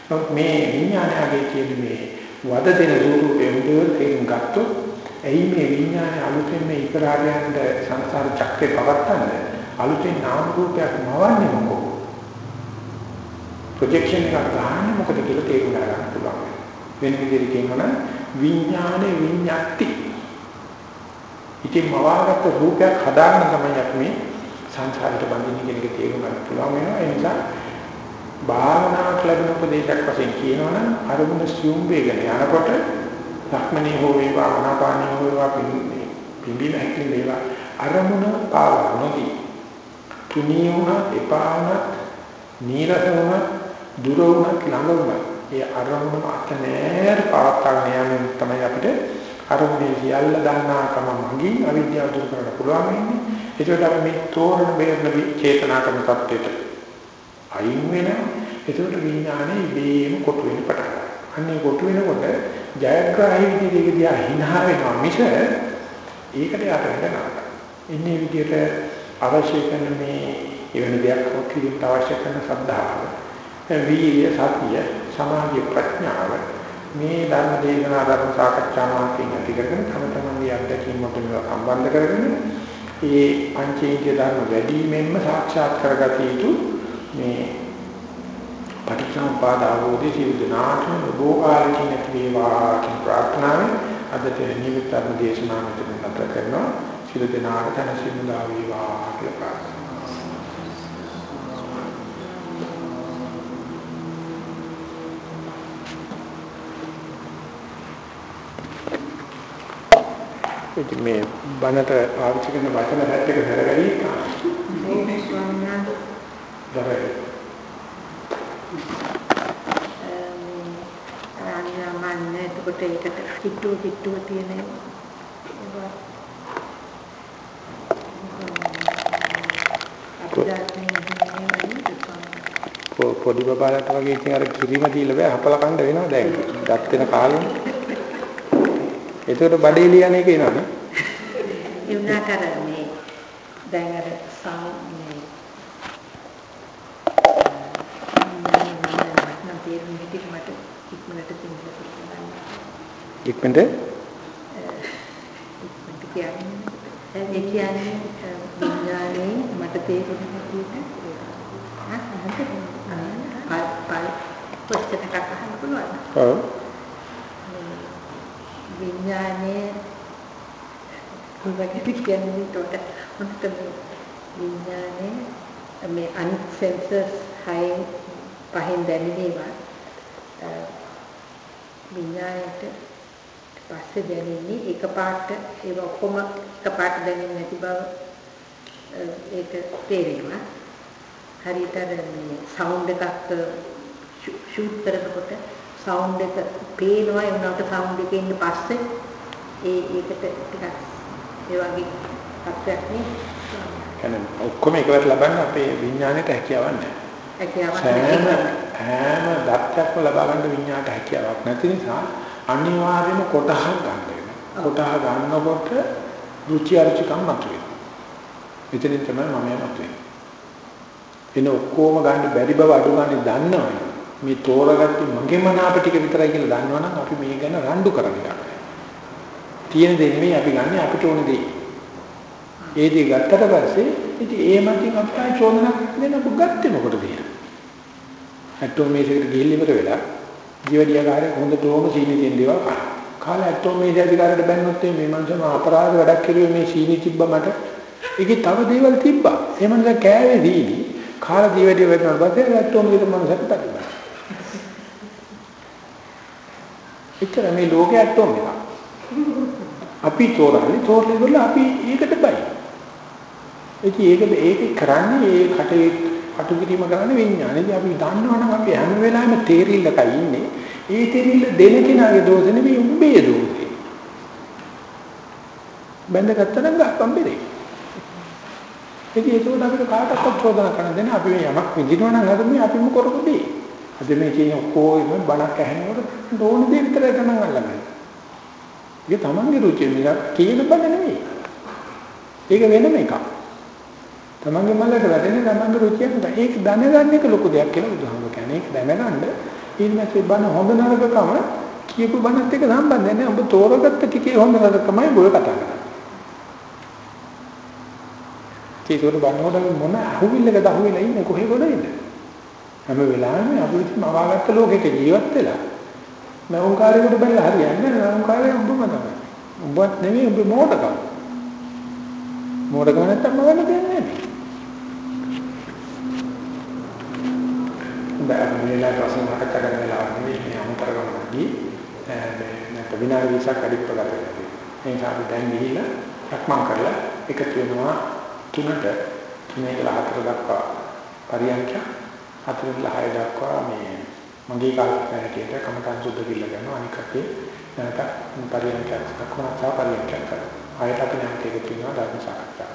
නමුත් මේ විඥානයගේ කියන මේ වද දෙන රූපේ මුදුව තේරුම් ගත්තොත් එයි මේ විඥානය අලුතෙන් මේ ඉතරාට යන සංසාර චක්‍රේ පවත්තන්න? අලුතෙන් නාම රූපයක් මවන්නේ මොකෝ? ප්‍රොජෙක්ෂන් එකක් ගන්න මොකද කියලා තේරුම් ගන්න පුළුවන්. වෙන විදිහට කියනවා විඥානේ විඤ්ඤාති. ඉතින් මවාගත්ත රූපයක් හදාගන්න තමයි අපි මේ සංසාරයට බඳින්න කියන එක තේරුම් ගන්න පුළුවන් වෙනවා. ඒ නිසා භාවනාවක් ලැබෙන උපදේශයක් වශයෙන් කියනවනම් අරමුණ සියුම් වේගන යනකොට සක්මණේ හෝ වේවා ආනාපානේ හෝ වේවා පිළින්නේ පිළිබින හැකි වේවා අරමුණ පාවා නොදී. තුනී වුණත් එපා වුණත් නීරස වුණත් දුර වුණත් ළඟ වුණත් ඒ අරමුණ අත නෑර පවත්වාගෙන යෑමෙන් තමයි අපිට අරමුණේ සියල්ල දන්නාකම මගින් අවිද්‍යාව දුරු කරන්න පුළුවන් වෙන්නේ. ඒකට අපි මේ තෝරන බේරන චේතනා කරන තත්ත්වයට අයින් වෙනවා. ඒකට විඥානේ ඉබේම කොටු වෙන්න පටන් ගන්නවා. අන්නේ කොටු වෙනකොට ජයග්‍රාහී විදිහට ඒක දිහා හිනා වෙනවා මිස ඒකට යට වෙන්න නෑ. ඉන්නේ විදිහට අවශ්‍ය කරන මේ එවැනි දෙයක් කිරීමට අවශ්‍ය කරන ශ්‍රද්ධාව, වීර්ය, සතිය, සමාධි, ප්‍රඥාව මේ ධර්ම දේශනා ධර්ම සාකච්ඡා මාර්ගයෙන් ඇති කරගෙන තම තමන්ගේ අත්දැකීම් වලින් සම්බන්ධ කරගෙන ඒ පංචේන්ද්‍රිය ධර්ම වැඩිමෙන්ම සාක්ෂාත් කරගත යුතු මේ පටිච්චසමුපාද අවබෝධය සියලු දෙනාටම බොහෝ කාලෙකින් ඇති වේවා කියන ප්‍රාර්ථනාවෙන් අදට නිමිත් ධර්ම දේශනාව මෙතන නතර කරනවා සියලු දෙනාට තනසිමුදා වේවා කියලා ප්‍රාර්ථනා ඉතින් මේ බණට පාවිච්චි කරන වචන හැට් එක හරගනි. මේ ස්වාමීන් වහන්සේ දරයි. අනිවාර්යයෙන්ම එතකොට ඒකට කිට්ටුව කිට්ටුව තියෙන පොඩි බබාලට වගේ ඉතින් අර කිරිම දීලා බෑ හපල කන්න වෙනවා දැන්. දත් වෙන කාලෙ. ඒකට බඩේ ලියන එක එනවනේ. ඒ වුණා කරන්නේ දැන් අර සාමයේ නම් තේරුම් හිටිට මට ඉක්මනට තින්දලා පුළුවන්. ඉක්මනට ඉක්මනට කියන්නේ ඒ කියන්නේ විඥානේ මට අහන්න පුළුවන්. ඔව්. විඥානයේ කුලකට කියන්නේ උඩට මොකද මේ විඥානයේ මේ අනිත් සෙන්සර්ස් හයි පහෙන් දැනෙනවා විඥාණයට පස්සේ දැනෙන්නේ එකපාරට ඒක ඔක්කොම එකපාරට දැනෙන්නේ නැති බව ඒක තේරෙනවා. හරියට මේ සවුන්ඩ් එකක් ෂූට් කරනකොට සවුන්ඩ් එක පේනවා ඒ වුණාට සවුන්ඩ් එකේ ඉන්න පස්සේ ඒ ඒකට ටිකක් ඒ වගේ තත්ත්වයක් නේ. කියන්නේ ඔක්කොම එකවර ලබන්න අපේ විඥාණයට හැකියාවක් නැහැ. හැකියාවක් නැහැ හැම දත්තයක්ම ලබා ගන්න විඤ්ඤාණයට හැකියාවක් නැති නිසා අනිවාර්යයෙන්ම කොටහක් ගන්න වෙනවා. කොටහ ගන්නකොට රුචි අරුචිකම් මතුවේ. එතනින් තමයි මම මතුවේ. එන ඔක්කොම ගන්න බැරි බව අඩු ගන්න දන්නවනේ. මේ තෝරගත්ත මගේ මනාප ටික විතරයි කියලා දන්නවනම් අපි මේ ගැන රණ්ඩු කරන්නේ. තියෙන දේ නෙමෙයි අපි ගන්න අපිට ඕන දේ. ඒ දේ ගත්තට පස්සේ ඉතින් ඒ මතින් අප්පා චෝදනා දෙන්න ඔබ ගත්තේ මොකටද කියලා. ඇටෝ මේසෙකට ගිහින් ඉවර වෙලා ජීවඩියාකාරය හොඳට ඕම සීනි තියෙන දේවල් කන. කාලා ඇටෝ මේස අධිකාරයට බැන්නොත් මේ මනුස්සම අපරාධ වැඩක් කරුවේ මේ සීනි තිබ්බ මට. ඒකේ තව දේවල් තිබ්බා. ඒ මනුස්සා කෑවේ දීනි. කාලා ජීවඩිය වෙනවා පස්සේ ඇටෝ මේක මනුස්සට පැටලෙනවා. එච්චර මේ ලෝකේ ඇටෝ මේක. අපි තෝරන්නේ තෝරලා ඉවරලා අපි ඒකට බයි. ඉතින් ඒකද ඒක කරන්නේ ඒ කටේ අටු කිරීම කරන්නේ විඥානේදී අපි දන්නවනම් අපි හැම වෙලාවෙම තේරිල්ලකයි ඉන්නේ. ඒ තේරිල්ල දෙන කෙනාගේ දෝෂ නෙමෙයි උඹේ දෝෂේ. බඳගත්තා නම් ගහපම් බෙරේ. ඉතින් ඒකෝට අපිට කාටවත් චෝදනා කරන්න දෙන්න අපි මේ යමක් විඳිනවා නම් අද මේ අපිම කරපු දේ. අද මේ කියන ඔක්කොම බණක් ඇහෙනකොට ඕන දේ විතරයි ගණන් අල්ලගන්නේ. ඒක තමන්ගේ රුචිය මිසක් කියන බණ නෙමෙයි. ඒක වෙනම එකක්. තමන්ගේ මල්ලට වැටෙන්නේ තමන්ගේ රුචිය නිසා. ඒක දැනගන්න එක ලොකු දෙයක් කියලා බුදුහාමුදුරුවෝ කියන්නේ. ඒක දැනගන්න ඊළඟට බණ හොඳ නරකකම කියපු බණත් එක්ක සම්බන්ධ නැහැ. ඔබ තෝරගත්ත ටිකේ හොඳ නරකමයි ඔය කතා කරන්නේ. ඒකවල බණවල මොන අහුවිල්ලකද අහුවිලා ඉන්නේ කොහේ ගොඩ ඉන්නේ? හැම වෙලාවෙම අපි ඉතින් මවාගත්ත ලෝකෙක ජීවත් වෙලා නවුන්කාරයෙකුට බැලලා හරියන්නේ නැහැ. නවුන්කාරය උඹම තමයි. උඹත් නෙමෙයි උඹ මොඩකම. මොඩකම නැත්තම් මවන්න දෙන්නේ නැහැ. බෑමේලා ප්‍රශ්න මතක කරගෙන වෙලාවක් නෙවෙයි මේ අමතර ගමනදී මේ නැත්නම් විනාඩි 20ක් අඩිප්ප ගත කරලා. ඒ නිසා අපි දැන් ගිහිල්ලා සක්මන් කරලා එකතු වෙනවා තුනට තුනේ හතර දක්වා පරියන්ක හතරෙන් හය දක්වා මේ මගේ කාලකයට කමටන් සුද්ධ කිල්ල ගන්නවා අනික අපේ නැවත පරියන්ක සක්මන් සහ පරියන්ක කරනවා. ආයත අපි නැවත එකතු වෙනවා ධර්ම සාකච්ඡා.